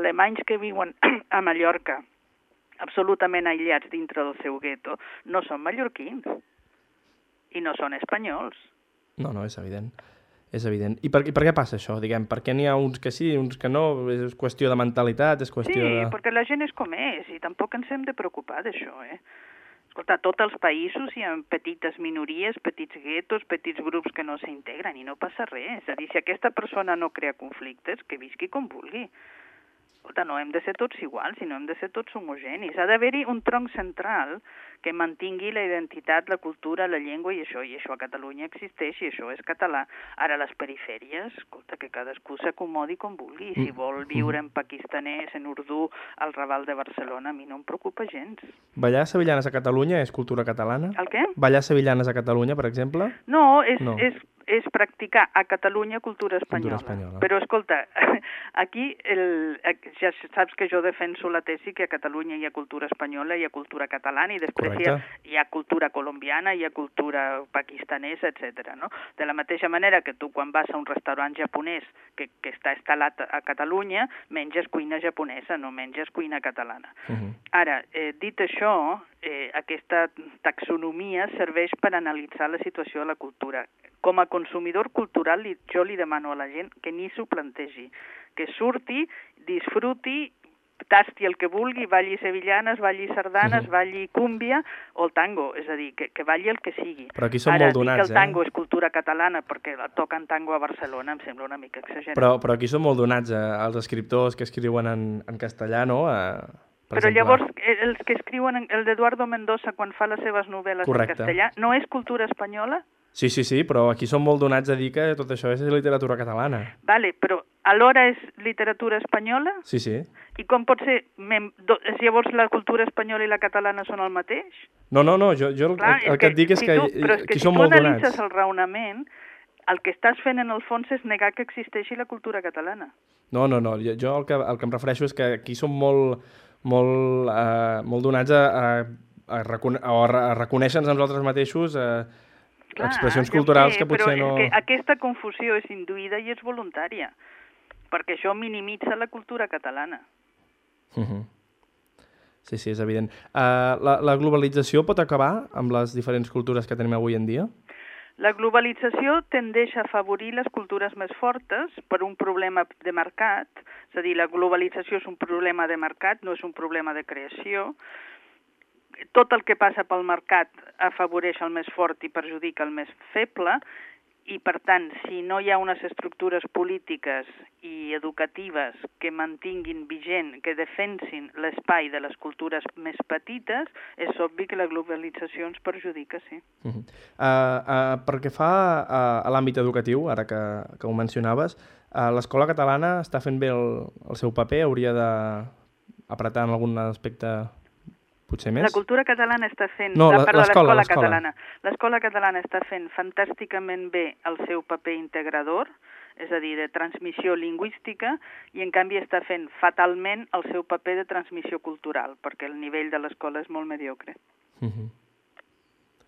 alemanys que viuen a Mallorca absolutament aïllats dintre del seu gueto no són mallorquins i no són espanyols. No, no, és evident. És evident. I per, i per què passa això? Diguem, per què n'hi ha uns que sí, uns que no? És qüestió de mentalitat, és Sí, qüestió de... perquè la gent és com és i tampoc ens hem de preocupar d'això, eh? Escolta, a tots els països hi ha petites minories, petits guetos, petits grups que no s'integren i no passa res. És a dir, si aquesta persona no crea conflictes, que visqui com vulgui. Escolta, no hem de ser tots iguals, sinó hem de ser tots homogenis. Ha d'haver-hi un tronc central que mantingui la identitat, la cultura, la llengua i això, i això a Catalunya existeix i això és català. Ara, les perifèries, escolta, que cadascú s'acomodi com vulgui. Si Mm. vol viure en pakistanès, en urdú, al Raval de Barcelona, a mi no em preocupa gens. Ballar sevillanes a Catalunya és cultura catalana? El què? Ballar sevillanes a Catalunya, per exemple? No, és, No. és, és practicar a Catalunya cultura espanyola. espanyola. Però, escolta, aquí el, ja saps que jo defenso la tesi que a Catalunya hi ha cultura espanyola, hi ha cultura catalana i després Correcte. hi ha cultura colombiana, hi ha cultura pakistanesa, etc. No? De la mateixa manera que tu quan vas a un restaurant japonès que, que està instal·lat a Catalunya, menges cuina japonesa, no menges cuina catalana. Uh -huh. Ara, eh, dit això, eh, aquesta taxonomia serveix per analitzar la situació de la cultura. Com a consumidor cultural, jo li demano a la gent que ni s'ho plantegi, que surti, disfruti, tasti el que vulgui, balli sevillanes, balli sardanes, Mhm. balli cúmbia o el tango, és a dir, que, que balli el que sigui. Però aquí som Ara, molt donats, que el tango eh? és cultura catalana perquè la toquen tango a Barcelona em sembla una mica exagerat. Però, però aquí som molt donats eh, als escriptors que escriuen en, en castellà, no? Eh, per Però exemple, llavors, eh, els que escriuen, en- el d'Eduardo Mendoza, quan fa les seves novel·les Correcte. en castellà, no és cultura espanyola? Sí, sí, sí, però aquí som molt donats a dir que tot això és literatura catalana. Vale, però alhora és literatura espanyola? Sí, sí. I com pot ser... Llavors la cultura espanyola i la catalana són el mateix? No, no, no, jo, jo Clar, el, el que et dic és si que, tu, però és que aquí si som tu molt analitzes donats. el raonament, el que estàs fent en el fons és negar que existeixi la cultura catalana. No, no, no, jo, jo el, que, el que em refereixo és que aquí som molt, molt, eh, molt donats a, a, a, recone a, a reconèixer-nos a nosaltres mateixos eh, Clar, expressions culturals sé, que potser però no... que aquesta confusió és induïda i és voluntària, perquè això minimitza la cultura catalana. Mhm. Sí, sí, és evident. Uh, la, la globalització pot acabar amb les diferents cultures que tenim avui en dia? La globalització tendeix a afavorir les cultures més fortes per un problema de mercat, és a dir, la globalització és un problema de mercat, no és un problema de creació. Tot el que passa pel mercat afavoreix el més fort i perjudica el més feble, i per tant, si no hi ha unes estructures polítiques i educatives que mantinguin vigent, que defensin l'espai de les cultures més petites, és obvi que la globalització ens perjudica, sí. Uh -huh. uh, uh, perquè fa uh, a l'àmbit educatiu, ara que, que ho mencionaves, uh, l'escola catalana està fent bé el, el seu paper, hauria d'apretar en algun aspecte potser més? La cultura catalana està fent... No, l'escola, catalana. L'escola catalana està fent fantàsticament bé el seu paper integrador, és a dir, de transmissió lingüística, i en canvi està fent fatalment el seu paper de transmissió cultural, perquè el nivell de l'escola és molt mediocre. Uh -huh.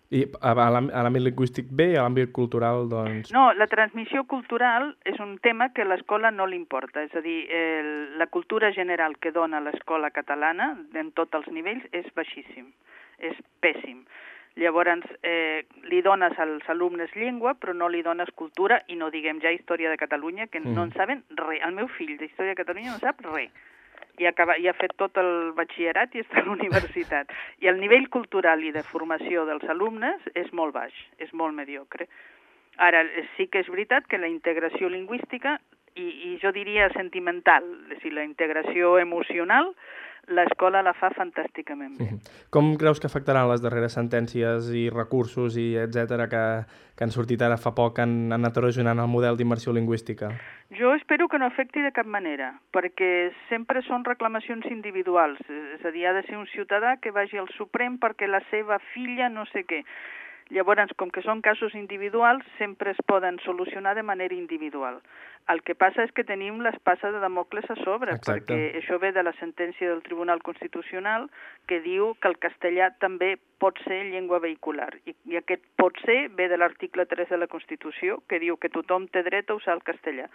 I a, a l'àm- a l'àmbit lingüístic bé i a l'àmbit cultural, doncs... No, la transmissió cultural és un tema que a l'escola no li importa, és a dir, el, la cultura general que dona l'escola catalana en tots els nivells és baixíssim, és pèssim. Llavors, eh, li dones als alumnes llengua, però no li dones cultura, i no diguem ja història de Catalunya, que Mm. no en saben res. El meu fill d'història de Catalunya no sap res. I, acaba, i ha fet tot el batxillerat i està a la universitat. I el nivell cultural i de formació dels alumnes és molt baix, és molt mediocre. Ara, sí que és veritat que la integració lingüística i, i jo diria sentimental, és dir, la integració emocional, l'escola la fa fantàsticament bé. -huh. Com creus que afectaran les darreres sentències i recursos i etc que, que han sortit ara fa poc, han, han anat erosionant el model d'immersió lingüística? Jo espero que no afecti de cap manera, perquè sempre són reclamacions individuals, és a dir, ha de ser un ciutadà que vagi al Suprem perquè la seva filla no sé què. Llavors, com que són casos individuals, sempre es poden solucionar de manera individual. El que passa és que tenim l'espasa de Damocles a sobre, Exacte. perquè això ve de la sentència del Tribunal Constitucional que diu que el castellà també pot ser llengua vehicular. I, i aquest pot ser ve de l'article 3 de la Constitució, que diu que tothom té dret a usar el castellà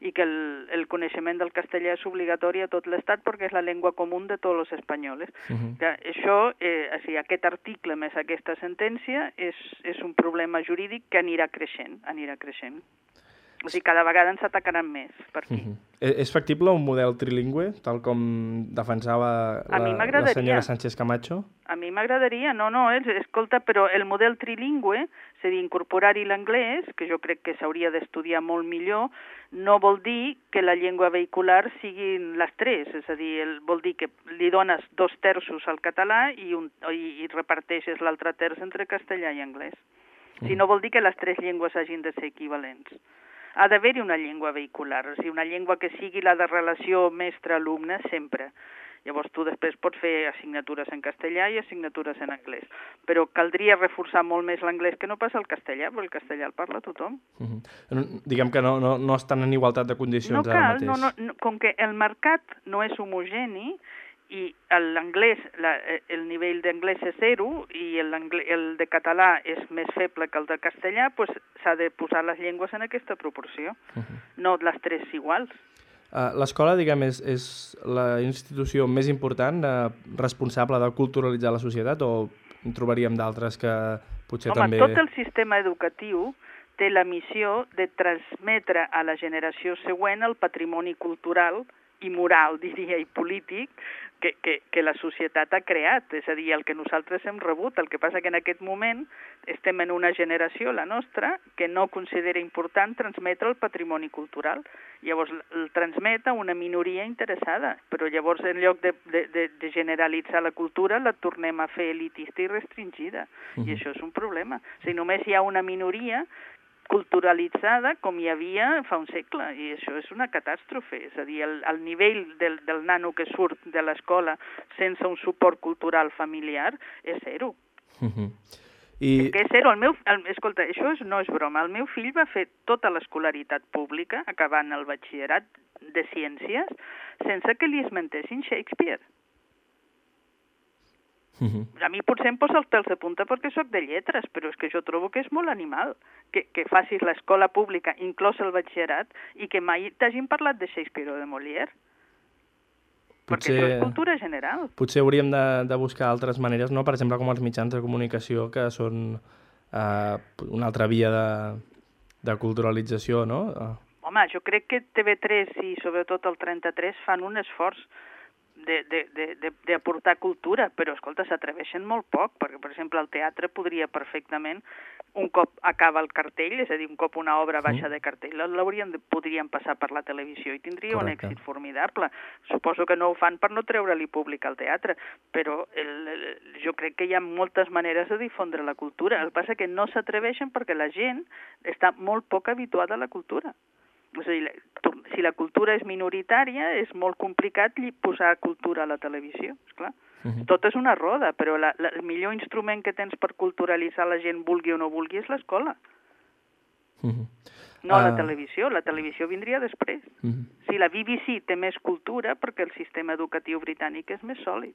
i que el, el coneixement del castellà és obligatori a tot l'Estat perquè és la llengua comú de tots els espanyols. Uh -huh. Que això, eh, o sigui, aquest article més aquesta sentència és, és un problema jurídic que anirà creixent, anirà creixent. O sigui, cada vegada ens atacaran més per aquí. Uh -huh. És és factible un model trilingüe, tal com defensava la, la senyora Sánchez Camacho? A mi m'agradaria, no, no, escolta, però el model trilingüe, és a dir, incorporar-hi l'anglès, que jo crec que s'hauria d'estudiar molt millor, no vol dir que la llengua vehicular siguin les tres, és a dir, el, vol dir que li dones dos terços al català i, un, i, i reparteixes l'altre terç entre castellà i anglès. Si no vol dir que les tres llengües hagin de ser equivalents. Ha d'haver-hi una llengua vehicular, o sigui, una llengua que sigui la de relació mestre-alumne sempre. Llavors tu després pots fer assignatures en castellà i assignatures en anglès. Però caldria reforçar molt més l'anglès que no passa el castellà, perquè el castellà el parla tothom. Uh -huh. Diguem que no, no, no estan en igualtat de condicions No ara cal, mateix. no, no, no, com que el mercat no és homogeni i l'anglès, la- eh, el nivell d'anglès és zero i el, el de català és més feble que el de castellà, doncs s'ha de posar les llengües en aquesta proporció, Uh -huh. no les tres iguals. Uh, L'escola, diguem, és, és la institució més important, uh, responsable de culturalitzar la societat, o en trobaríem d'altres que potser Home, també... tot el sistema educatiu té la missió de transmetre a la generació següent el patrimoni cultural i moral, diria, i polític que, que, que la societat ha creat, és a dir, el que nosaltres hem rebut. El que passa que en aquest moment estem en una generació, la nostra, que no considera important transmetre el patrimoni cultural. Llavors el transmet a una minoria interessada, però llavors en lloc de, de, de, de generalitzar la cultura la tornem a fer elitista i restringida. Mhm. I això és un problema. O sigui, només hi ha una minoria culturalitzada com hi havia fa un segle, i això és una catàstrofe. És a dir, el, el nivell del, del nano que surt de l'escola sense un suport cultural familiar és zero. Uh -huh. I... Que és zero. El meu, el, escolta, això és, no és broma. El meu fill va fer tota l'escolaritat pública, acabant el batxillerat de ciències, sense que li esmentessin Shakespeare. Uh -huh. A mi potser em posa els pèls de punta perquè sóc de lletres, però és que jo trobo que és molt animal que, que facis l'escola pública, inclòs el batxillerat, i que mai t'hagin parlat de Shakespeare o de Molière. Perquè això és cultura general. Potser hauríem de, de buscar altres maneres, no? per exemple, com els mitjans de comunicació, que són eh, una altra via de, de culturalització, no? Eh. Home, jo crec que TV3 i sobretot el 33 fan un esforç d'aportar cultura, però, escolta, s'atreveixen molt poc, perquè, per exemple, el teatre podria perfectament un cop acaba el cartell, és a dir, un cop una obra baixa de cartell, l'haurien podrien passar per la televisió i tindria Correcte. un èxit formidable. Suposo que no ho fan per no treure-li públic al teatre, però el, el, jo crec que hi ha moltes maneres de difondre la cultura. El que passa que no s'atreveixen perquè la gent està molt poc habituada a la cultura. És a dir, si la cultura és minoritària, és molt complicat posar cultura a la televisió, esclar. Uh -huh. Tot és una roda, però la, la, el millor instrument que tens per culturalitzar la gent, vulgui o no vulgui, és l'escola. Uh -huh. No uh... la televisió, la televisió vindria després. Uh -huh. Si la BBC té més cultura, perquè el sistema educatiu britànic és més sòlid.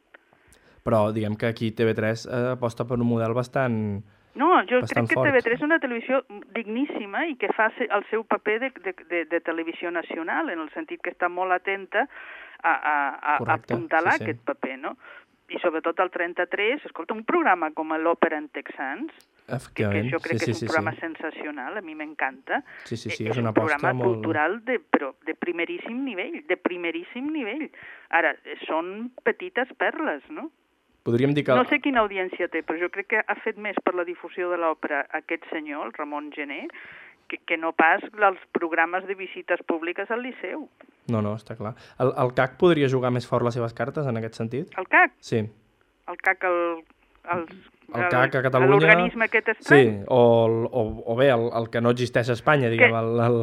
Però diguem que aquí TV3 eh, aposta per un model bastant... No, jo crec que fort. TV3 és una televisió digníssima i que fa el seu paper de, de, de, de televisió nacional, en el sentit que està molt atenta a, a, a, Correcte, a apuntalar sí, sí. aquest paper, no? i sobretot el 33, escolta, un programa com l'Òpera en Texans, que, que jo crec sí, que és un sí, programa sí. sensacional, a mi m'encanta. Sí, sí, sí, és, és una un programa molt... cultural, de, però de primeríssim nivell, de primeríssim nivell. Ara, són petites perles, no? Podríem dir que... No sé quina audiència té, però jo crec que ha fet més per la difusió de l'òpera aquest senyor, el Ramon Gené, que, que no pas els programes de visites públiques al Liceu. No, no, està clar. El, el CAC podria jugar més fort les seves cartes en aquest sentit? El CAC? Sí. El CAC, el, els, el CAC a Catalunya... L'organisme aquest estrany? Sí, o, o, o bé, el, el que no existeix a Espanya, diguem, que... el, el,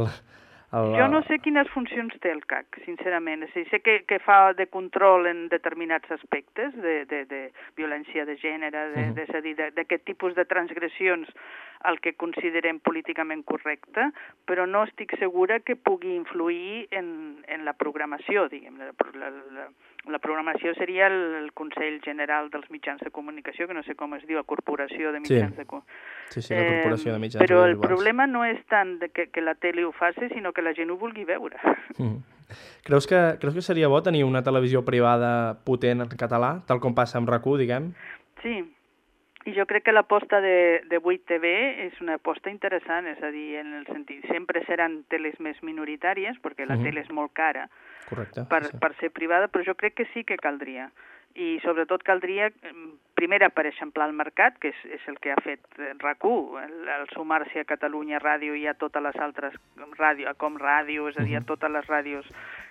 el... Jo no sé quines funcions té el CAC, sincerament. O sigui, sé que, que fa de control en determinats aspectes de, de, de violència de gènere, de, uh -huh. de, és a dir, d'aquest tipus de transgressions el que considerem políticament correcte, però no estic segura que pugui influir en, en la programació, diguem. La, la, la, la programació seria el, el Consell General dels Mitjans de Comunicació, que no sé com es diu, la Corporació de Mitjans sí. de Comunicació. Sí, sí, la Corporació de Mitjans Però el problema no és tant de que, que la tele ho faci, sinó que la gent ho vulgui veure. Mm. Creus que, creus que seria bo tenir una televisió privada potent en català, tal com passa amb rac diguem? Sí, i jo crec que l'aposta de, de 8TV és una aposta interessant, és a dir, en el sentit, sempre seran teles més minoritàries, perquè la uh -huh. tele és molt cara Correcte, per, sí. per ser privada, però jo crec que sí que caldria. I sobretot caldria, primer, per eixamplar el mercat, que és, és el que ha fet RAC1, el, el sumar-se a Catalunya Ràdio i a totes les altres ràdio, com ràdio, és a dir, a totes les ràdios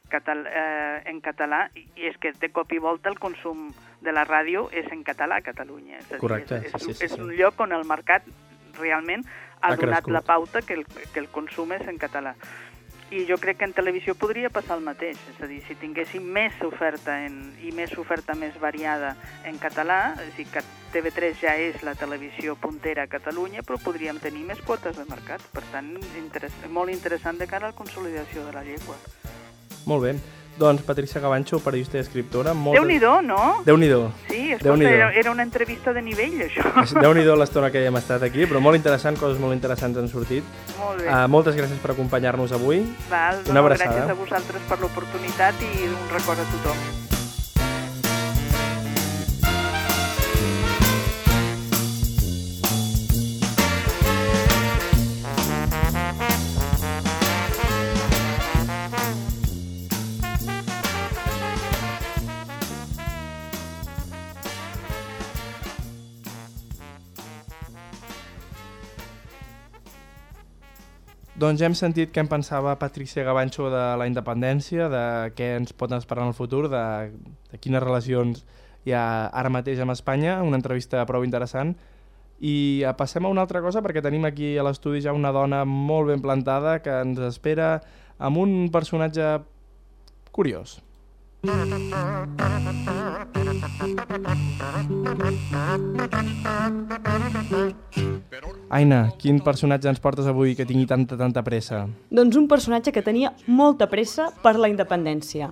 catal eh, en català, i és que de cop i volta el consum de la ràdio és en català a Catalunya. És, Correcte, és, és, sí, sí, és un lloc on el mercat realment ha, Ha donat crescut. la pauta que el, que el consum és en català. I jo crec que en televisió podria passar el mateix, és a dir, si tinguéssim més oferta en, i més oferta més variada en català, és a dir, que TV3 ja és la televisió puntera a Catalunya, però podríem tenir més quotes de mercat. Per tant, interess molt interessant de cara a la consolidació de la llengua. Molt bé. Doncs Patricia Gavancho, periodista i escriptora. Molt... Déu-n'hi-do, no? Déu-n'hi-do. Sí, escolta, era, era una entrevista de nivell, això. Déu-n'hi-do l'estona que hem estat aquí, però molt interessant, coses molt interessants han sortit. Molt bé. Uh, moltes gràcies per acompanyar-nos avui. Val, Una no, abraçada. gràcies a vosaltres per l'oportunitat i un record a tothom. Doncs ja hem sentit què en pensava Patricia Gavancho de la independència, de què ens pot esperar en el futur, de, de quines relacions hi ha ara mateix amb Espanya, una entrevista prou interessant. I eh, passem a una altra cosa perquè tenim aquí a l'estudi ja una dona molt ben plantada que ens espera amb un personatge curiós. Aina, quin personatge ens portes avui que tingui tanta, tanta pressa? Doncs un personatge que tenia molta pressa per la independència.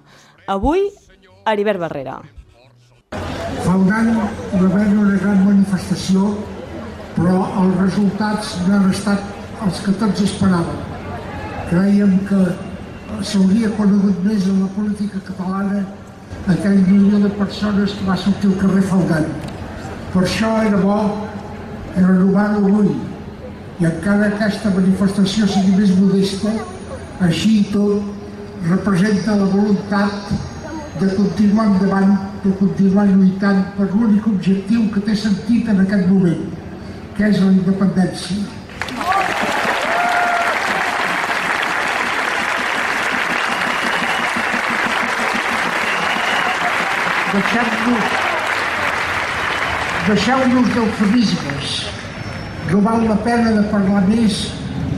Avui, Heribert Barrera. Fa un any va haver una gran manifestació, però els resultats no han estat els que tots esperàvem. Creiem que s'hauria conegut més en la política catalana aquell milió de persones que va sortir al carrer fa un any. Per això era bo renovar-ho avui i encara aquesta manifestació sigui més modesta, així i tot representa la voluntat de continuar endavant, de continuar lluitant per l'únic objectiu que té sentit en aquest moment, que és la independència. Deixeu-nos deixeu-nos d'eufemismes. No val la pena de parlar més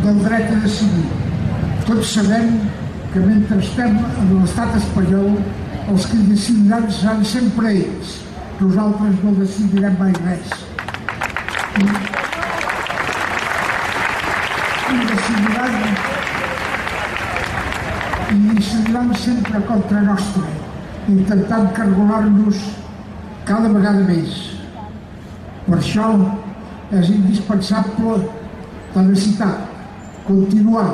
del dret a decidir. Tots sabem que mentre estem en l'estat espanyol els que decidiran seran sempre ells. Nosaltres no decidirem mai res. I, i decidiran i decidiran sempre contra nostra, intentant cargolar-nos cada vegada més. Per això és indispensable la necessitat continuar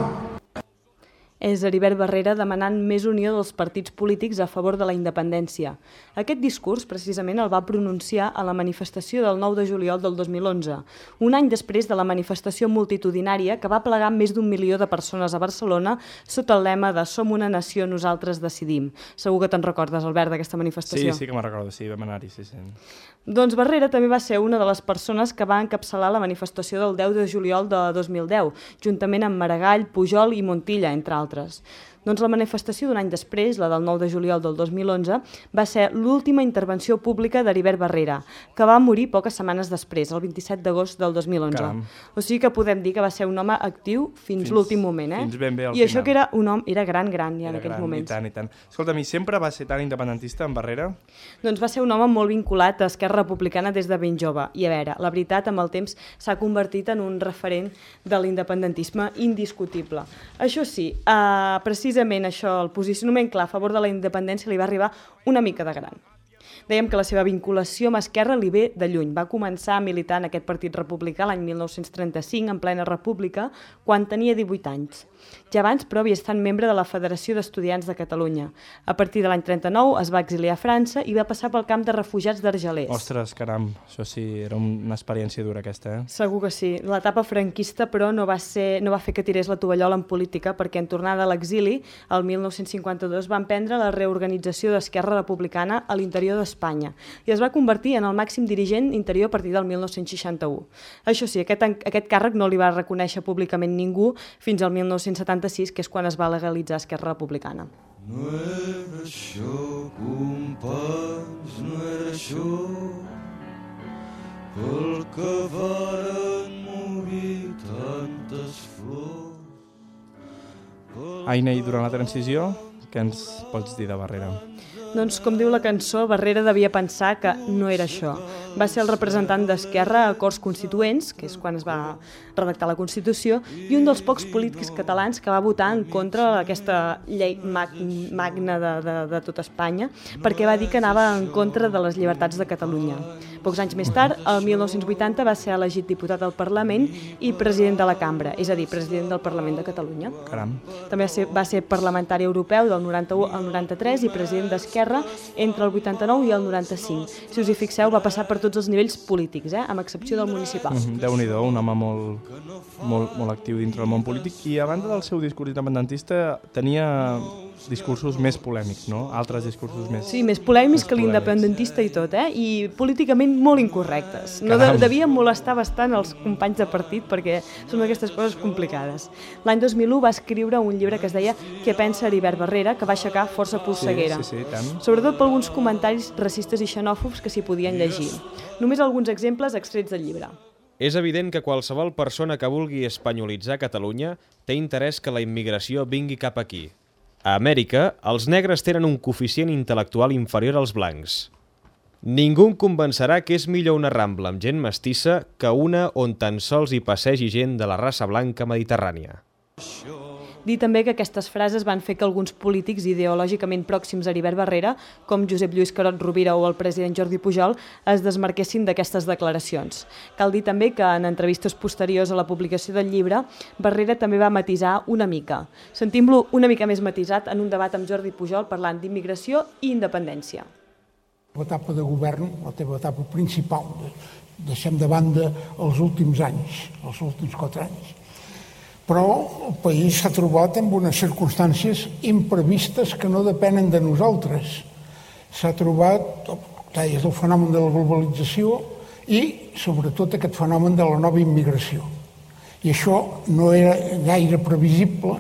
és Heribert Barrera demanant més unió dels partits polítics a favor de la independència. Aquest discurs, precisament, el va pronunciar a la manifestació del 9 de juliol del 2011, un any després de la manifestació multitudinària que va plegar més d'un milió de persones a Barcelona sota el lema de Som una nació, nosaltres decidim. Segur que te'n recordes, Albert, d'aquesta manifestació. Sí, sí que me'n recordo, sí, vam anar-hi, sí, sí. Doncs Barrera també va ser una de les persones que va encapçalar la manifestació del 10 de juliol de 2010, juntament amb Maragall, Pujol i Montilla, entre altres. nosotras. Doncs la manifestació d'un any després, la del 9 de juliol del 2011, va ser l'última intervenció pública d'Heribert Barrera, que va morir poques setmanes després, el 27 d'agost del 2011. Caram. O sigui que podem dir que va ser un home actiu fins, Fins- l'últim moment, eh? fins ben bé al I això final. que era un home, era gran, gran ja en Era aquells gran, moments. I tant, i tant. Escolta'm, i sempre va ser tan independentista en Barrera? Doncs va ser un home molt vinculat a Esquerra Republicana des de ben jove. I a veure, la veritat, amb el temps s'ha convertit en un referent de l'independentisme indiscutible. Això sí, eh, precisament això, el posicionament clar a favor de la independència li va arribar una mica de gran. Dèiem que la seva vinculació amb Esquerra li ve de lluny. Va començar a militar en aquest partit republicà l'any 1935, en plena república, quan tenia 18 anys. Ja abans, però, havia estat membre de la Federació d'Estudiants de Catalunya. A partir de l'any 39 es va exiliar a França i va passar pel camp de refugiats d'Argelers. Ostres, caram, això sí, era una experiència dura aquesta, eh? Segur que sí. L'etapa franquista, però, no va, ser, no va fer que tirés la tovallola en política perquè en tornada a l'exili, el 1952, va emprendre la reorganització d'Esquerra Republicana a l'interior d'Espanya i es va convertir en el màxim dirigent interior a partir del 1961. Això sí, aquest, aquest càrrec no li va reconèixer públicament ningú fins al 1976, que és quan es va legalitzar Esquerra Republicana. No era això, companys, no era això pel que varen morir tantes flors. Aina, i durant la transició, què ens pots dir de Barrera? Doncs, com diu la cançó, Barrera devia pensar que no era això. Va ser el representant d'Esquerra a Corts Constituents, que és quan es va redactar la Constitució, i un dels pocs polítics catalans que va votar en contra d'aquesta llei mag magna de, de, de tot Espanya, perquè va dir que anava en contra de les llibertats de Catalunya. Pocs anys més tard, el 1980, va ser elegit diputat al Parlament i president de la Cambra, és a dir, president del Parlament de Catalunya. Caram. També va ser, va ser parlamentari europeu del 91 al 93 i president d'Esquerra entre el 89 i el 95. Si us hi fixeu, va passar per tots els nivells polítics, eh? amb excepció del municipal. Mm déu nhi un home molt, molt, molt actiu dintre del món polític i a banda del seu discurs independentista tenia discursos més polèmics, no? Altres discursos més... Sí, més polèmics Més que l'independentista i tot, eh? I políticament molt incorrectes. No de, devien molestar bastant els companys de partit perquè són d'aquestes coses complicades. L'any 2001 va escriure un llibre que es deia Què pensa Heribert Barrera, que va aixecar força polseguera. Sí, sí, sí, tant. Sobretot per alguns comentaris racistes i xenòfobs que s'hi podien llegir. Només alguns exemples extrets del llibre. És evident que qualsevol persona que vulgui espanyolitzar Catalunya té interès que la immigració vingui cap aquí. A Amèrica, els negres tenen un coeficient intel·lectual inferior als blancs. Ningú em convencerà que és millor una rambla amb gent mestissa que una on tan sols hi passegi gent de la raça blanca mediterrània. Dir també que aquestes frases van fer que alguns polítics ideològicament pròxims a Heribert Barrera, com Josep Lluís Carot Rovira o el president Jordi Pujol, es desmarquessin d'aquestes declaracions. Cal dir també que en entrevistes posteriors a la publicació del llibre, Barrera també va matisar una mica. Sentim-lo una mica més matisat en un debat amb Jordi Pujol parlant d'immigració i independència. L'etapa de govern, la teva etapa principal, deixem de banda els últims anys, els últims quatre anys, però el país s'ha trobat amb unes circumstàncies imprevistes que no depenen de nosaltres. S'ha trobat, deies, el fenomen de la globalització i, sobretot, aquest fenomen de la nova immigració. I això no era gaire previsible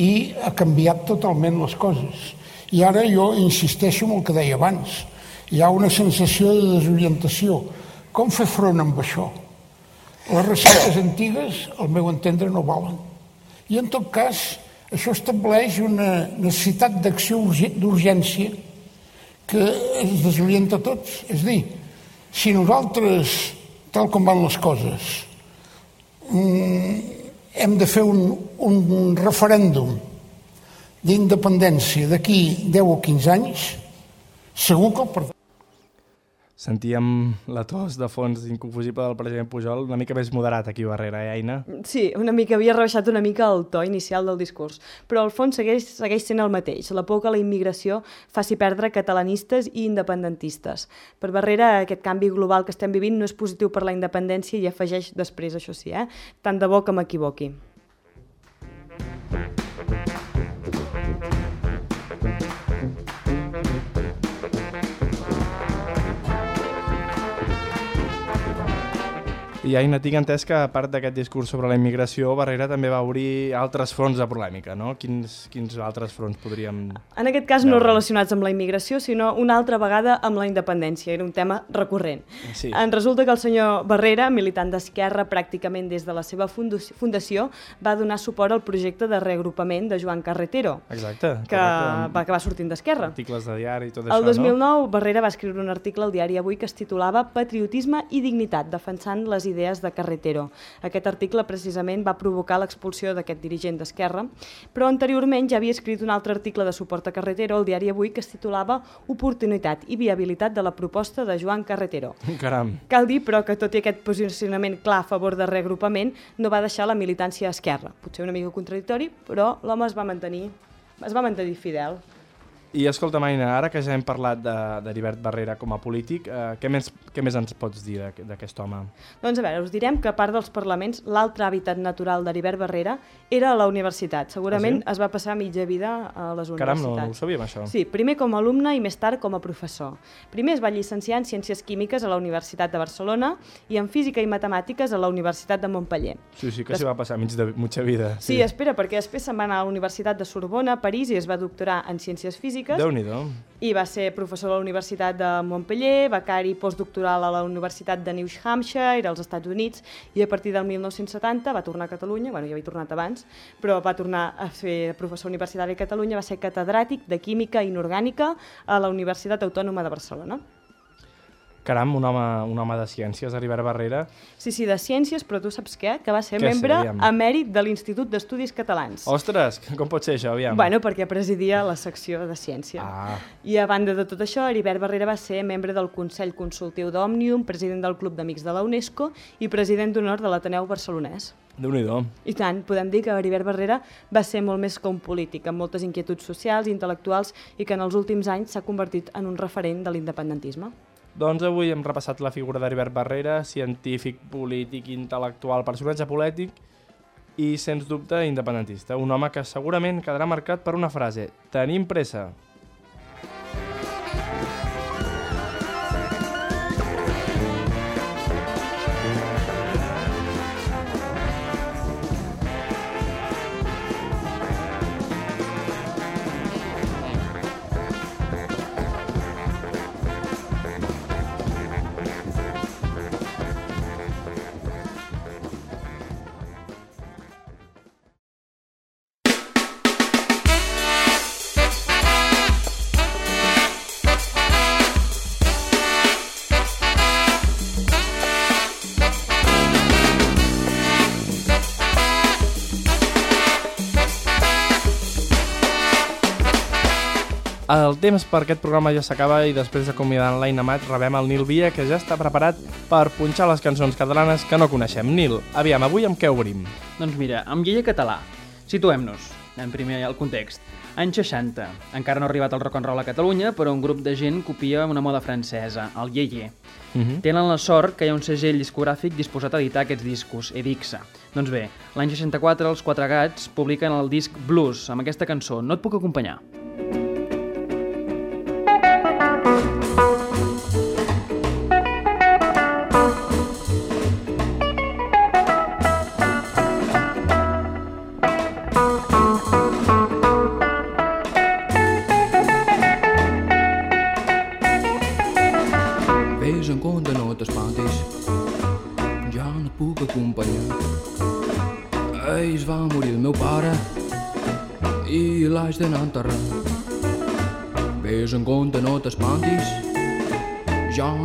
i ha canviat totalment les coses. I ara jo insisteixo en el que deia abans. Hi ha una sensació de desorientació. Com fer front amb això? Les receptes antigues, al meu entendre, no valen. I en tot cas, això estableix una necessitat d'acció d'urgència que ens desorienta a tots. És a dir, si nosaltres, tal com van les coses, hem de fer un, un referèndum d'independència d'aquí 10 o 15 anys, segur que el perdrem. Sentíem la tos de fons inconfusible del president Pujol, una mica més moderat aquí darrere, eh, Aina? Sí, una mica, havia rebaixat una mica el to inicial del discurs, però al fons segueix, segueix sent el mateix, la por que la immigració faci perdre catalanistes i independentistes. Per Barrera, aquest canvi global que estem vivint no és positiu per la independència i afegeix després, això sí, eh? tant de bo que m'equivoqui. I Aina, tinc entès que a part d'aquest discurs sobre la immigració, Barrera també va obrir altres fronts de polèmica, no? Quins, quins altres fronts podríem... En aquest cas no relacionats amb la immigració, sinó una altra vegada amb la independència. Era un tema recurrent. Sí. En resulta que el senyor Barrera, militant d'Esquerra pràcticament des de la seva fundació, va donar suport al projecte de reagrupament de Joan Carretero, Exacte. que va acabar sortint d'Esquerra. Articles de diari i tot El això, 2009, no? Barrera va escriure un article al diari Avui que es titulava Patriotisme i dignitat, defensant les idees de Carretero. Aquest article precisament va provocar l'expulsió d'aquest dirigent d'Esquerra, però anteriorment ja havia escrit un altre article de suport a Carretero al diari Avui que es titulava Oportunitat i viabilitat de la proposta de Joan Carretero. Caram. Cal dir, però, que tot i aquest posicionament clar a favor de reagrupament, no va deixar la militància a esquerra. Potser una mica contradictori, però l'home es va mantenir es va mantenir fidel. I escolta, Maina, ara que ja hem parlat d'Heribert Barrera com a polític, eh, què, més, què més ens pots dir d'aqu- d'aquest home? Doncs a veure, us direm que a part dels parlaments, l'altre hàbitat natural d'Heribert Barrera era a la universitat. Segurament Ah, sí? es va passar mitja vida a les Caram, no, universitats. no ho sabíem, això. Sí, primer com a alumne i més tard com a professor. Primer es va llicenciar en Ciències Químiques a la Universitat de Barcelona i en Física i Matemàtiques a la Universitat de Montpellier. Sí, sí que s'hi va passar mig de mitja vida. Sí, espera, perquè després se'n va anar a la Universitat de Sorbona, a París, i es va doctorar en Ciències Físiques. Déu-n'hi-do. I va ser professor a la Universitat de Montpellier, becari postdoctoral a la Universitat de New Hampshire, als Estats Units, i a partir del 1970 va tornar a Catalunya, bueno, ja havia tornat abans, però va tornar a ser professor universitari a Catalunya, va ser catedràtic de Química Inorgànica a la Universitat Autònoma de Barcelona. Caram, un home, un home de ciències, Heribert Barrera. Sí, sí, de Ciències, però tu saps què? Que va ser Què membre sabíem? emèrit de l'Institut d'Estudis Catalans. Ostres, com pot ser això, aviam? Bueno, perquè presidia la secció de ciència. Ah. I a banda de tot això, Heribert Barrera va ser membre del Consell Consultiu d'Òmnium, president del Club d'Amics de la UNESCO i president d'honor de l'Ateneu Barcelonès. Déu-n'hi-do. I tant, podem dir que Heribert Barrera va ser molt més que un polític, amb moltes inquietuds socials i intel·lectuals i que en els últims anys s'ha convertit en un referent de l'independentisme. Doncs avui hem repassat la figura d'Heribert Barrera, científic, polític, intel·lectual, personatge polètic i, sens dubte, independentista. Un home que segurament quedarà marcat per una frase. Tenim pressa. El temps per aquest programa ja s'acaba i després d'acomiadar l'Ainamat rebem el Nil Via que ja està preparat per punxar les cançons catalanes que no coneixem. Nil, aviam, avui amb què obrim? Doncs mira, amb Lleia català. Situem-nos, en primer el context. Anys 60. Encara no ha arribat el rock and roll a Catalunya, però un grup de gent copia una moda francesa, el Yeye. Uh -huh. Tenen la sort que hi ha un segell discogràfic disposat a editar aquests discos, Edixa. Doncs bé, l'any 64 els Quatre Gats publiquen el disc Blues amb aquesta cançó, No et puc acompanyar. Vés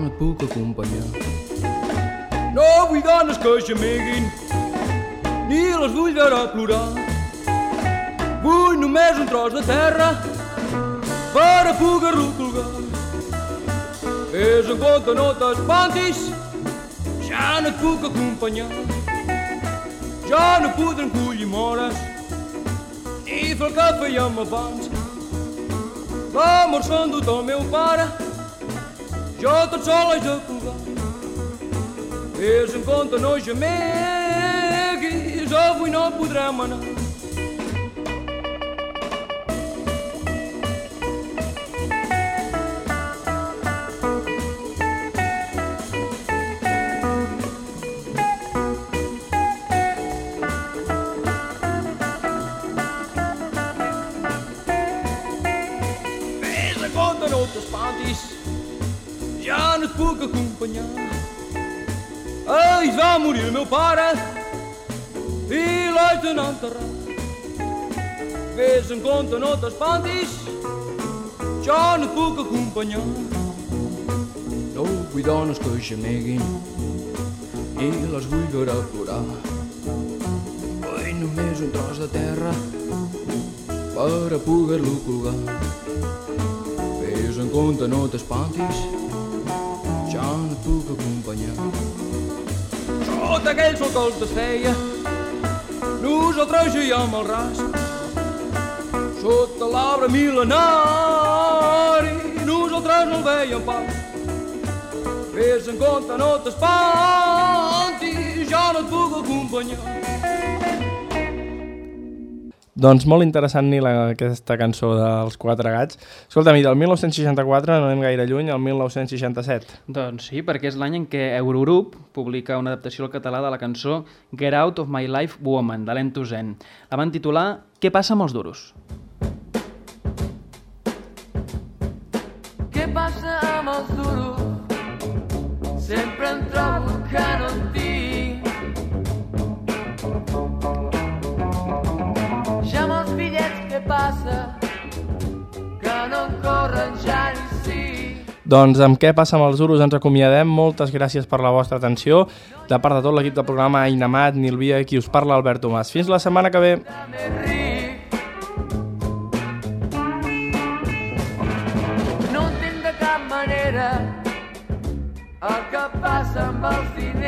et puc acompanyar. No vull dones que xameguin, ni les vull veure plorar. Vull només un tros de terra per a poder-lo colgar. Vés en compte, no t'espantis, ja no et puc acompanyar. Ja no podrem collir mores ni fer el que fèiem abans. L'amor s'ha endut el meu pare, jo tot sol haig de colgar. Vés en compte, no gemeguis, avui no podrem anar. Ai, es va morir el meu pare i l'haig d'anar a enterrar. Vés en compte, no t'espantis, jo no et puc acompanyar. No vull dones que xameguin i les vull veure plorar. Vull només un tros de terra per a poder-lo colgar. Vés en compte, no t'espantis, ja no puc acompanyar. Sota aquell sol que els desfeia, nosaltres jaiem al ras. Sota l'arbre mil·lenari, nosaltres no el veiem pas. Vés en compte, no t'espantis, ja no et puc acompanyar. Doncs molt interessant, Nil, aquesta cançó dels Quatre Gats. Escolta, mi del 1964 no anem gaire lluny, al 1967. Doncs sí, perquè és l'any en què Eurogroup publica una adaptació al català de la cançó Get Out of My Life Woman, de l'Entusen. La van titular Què passa amb els duros? Què passa amb els duros? Sempre em trobo que no tinc. Passa? Que no en corren ja ni sí. Doncs amb què passa amb els duros ens acomiadem. Moltes gràcies per la vostra atenció. De part de tot l'equip del programa Ainamat, Nilvia, qui us parla, Albert Tomàs. Fins la setmana que ve. No entenc de cap manera el que passa amb els diners.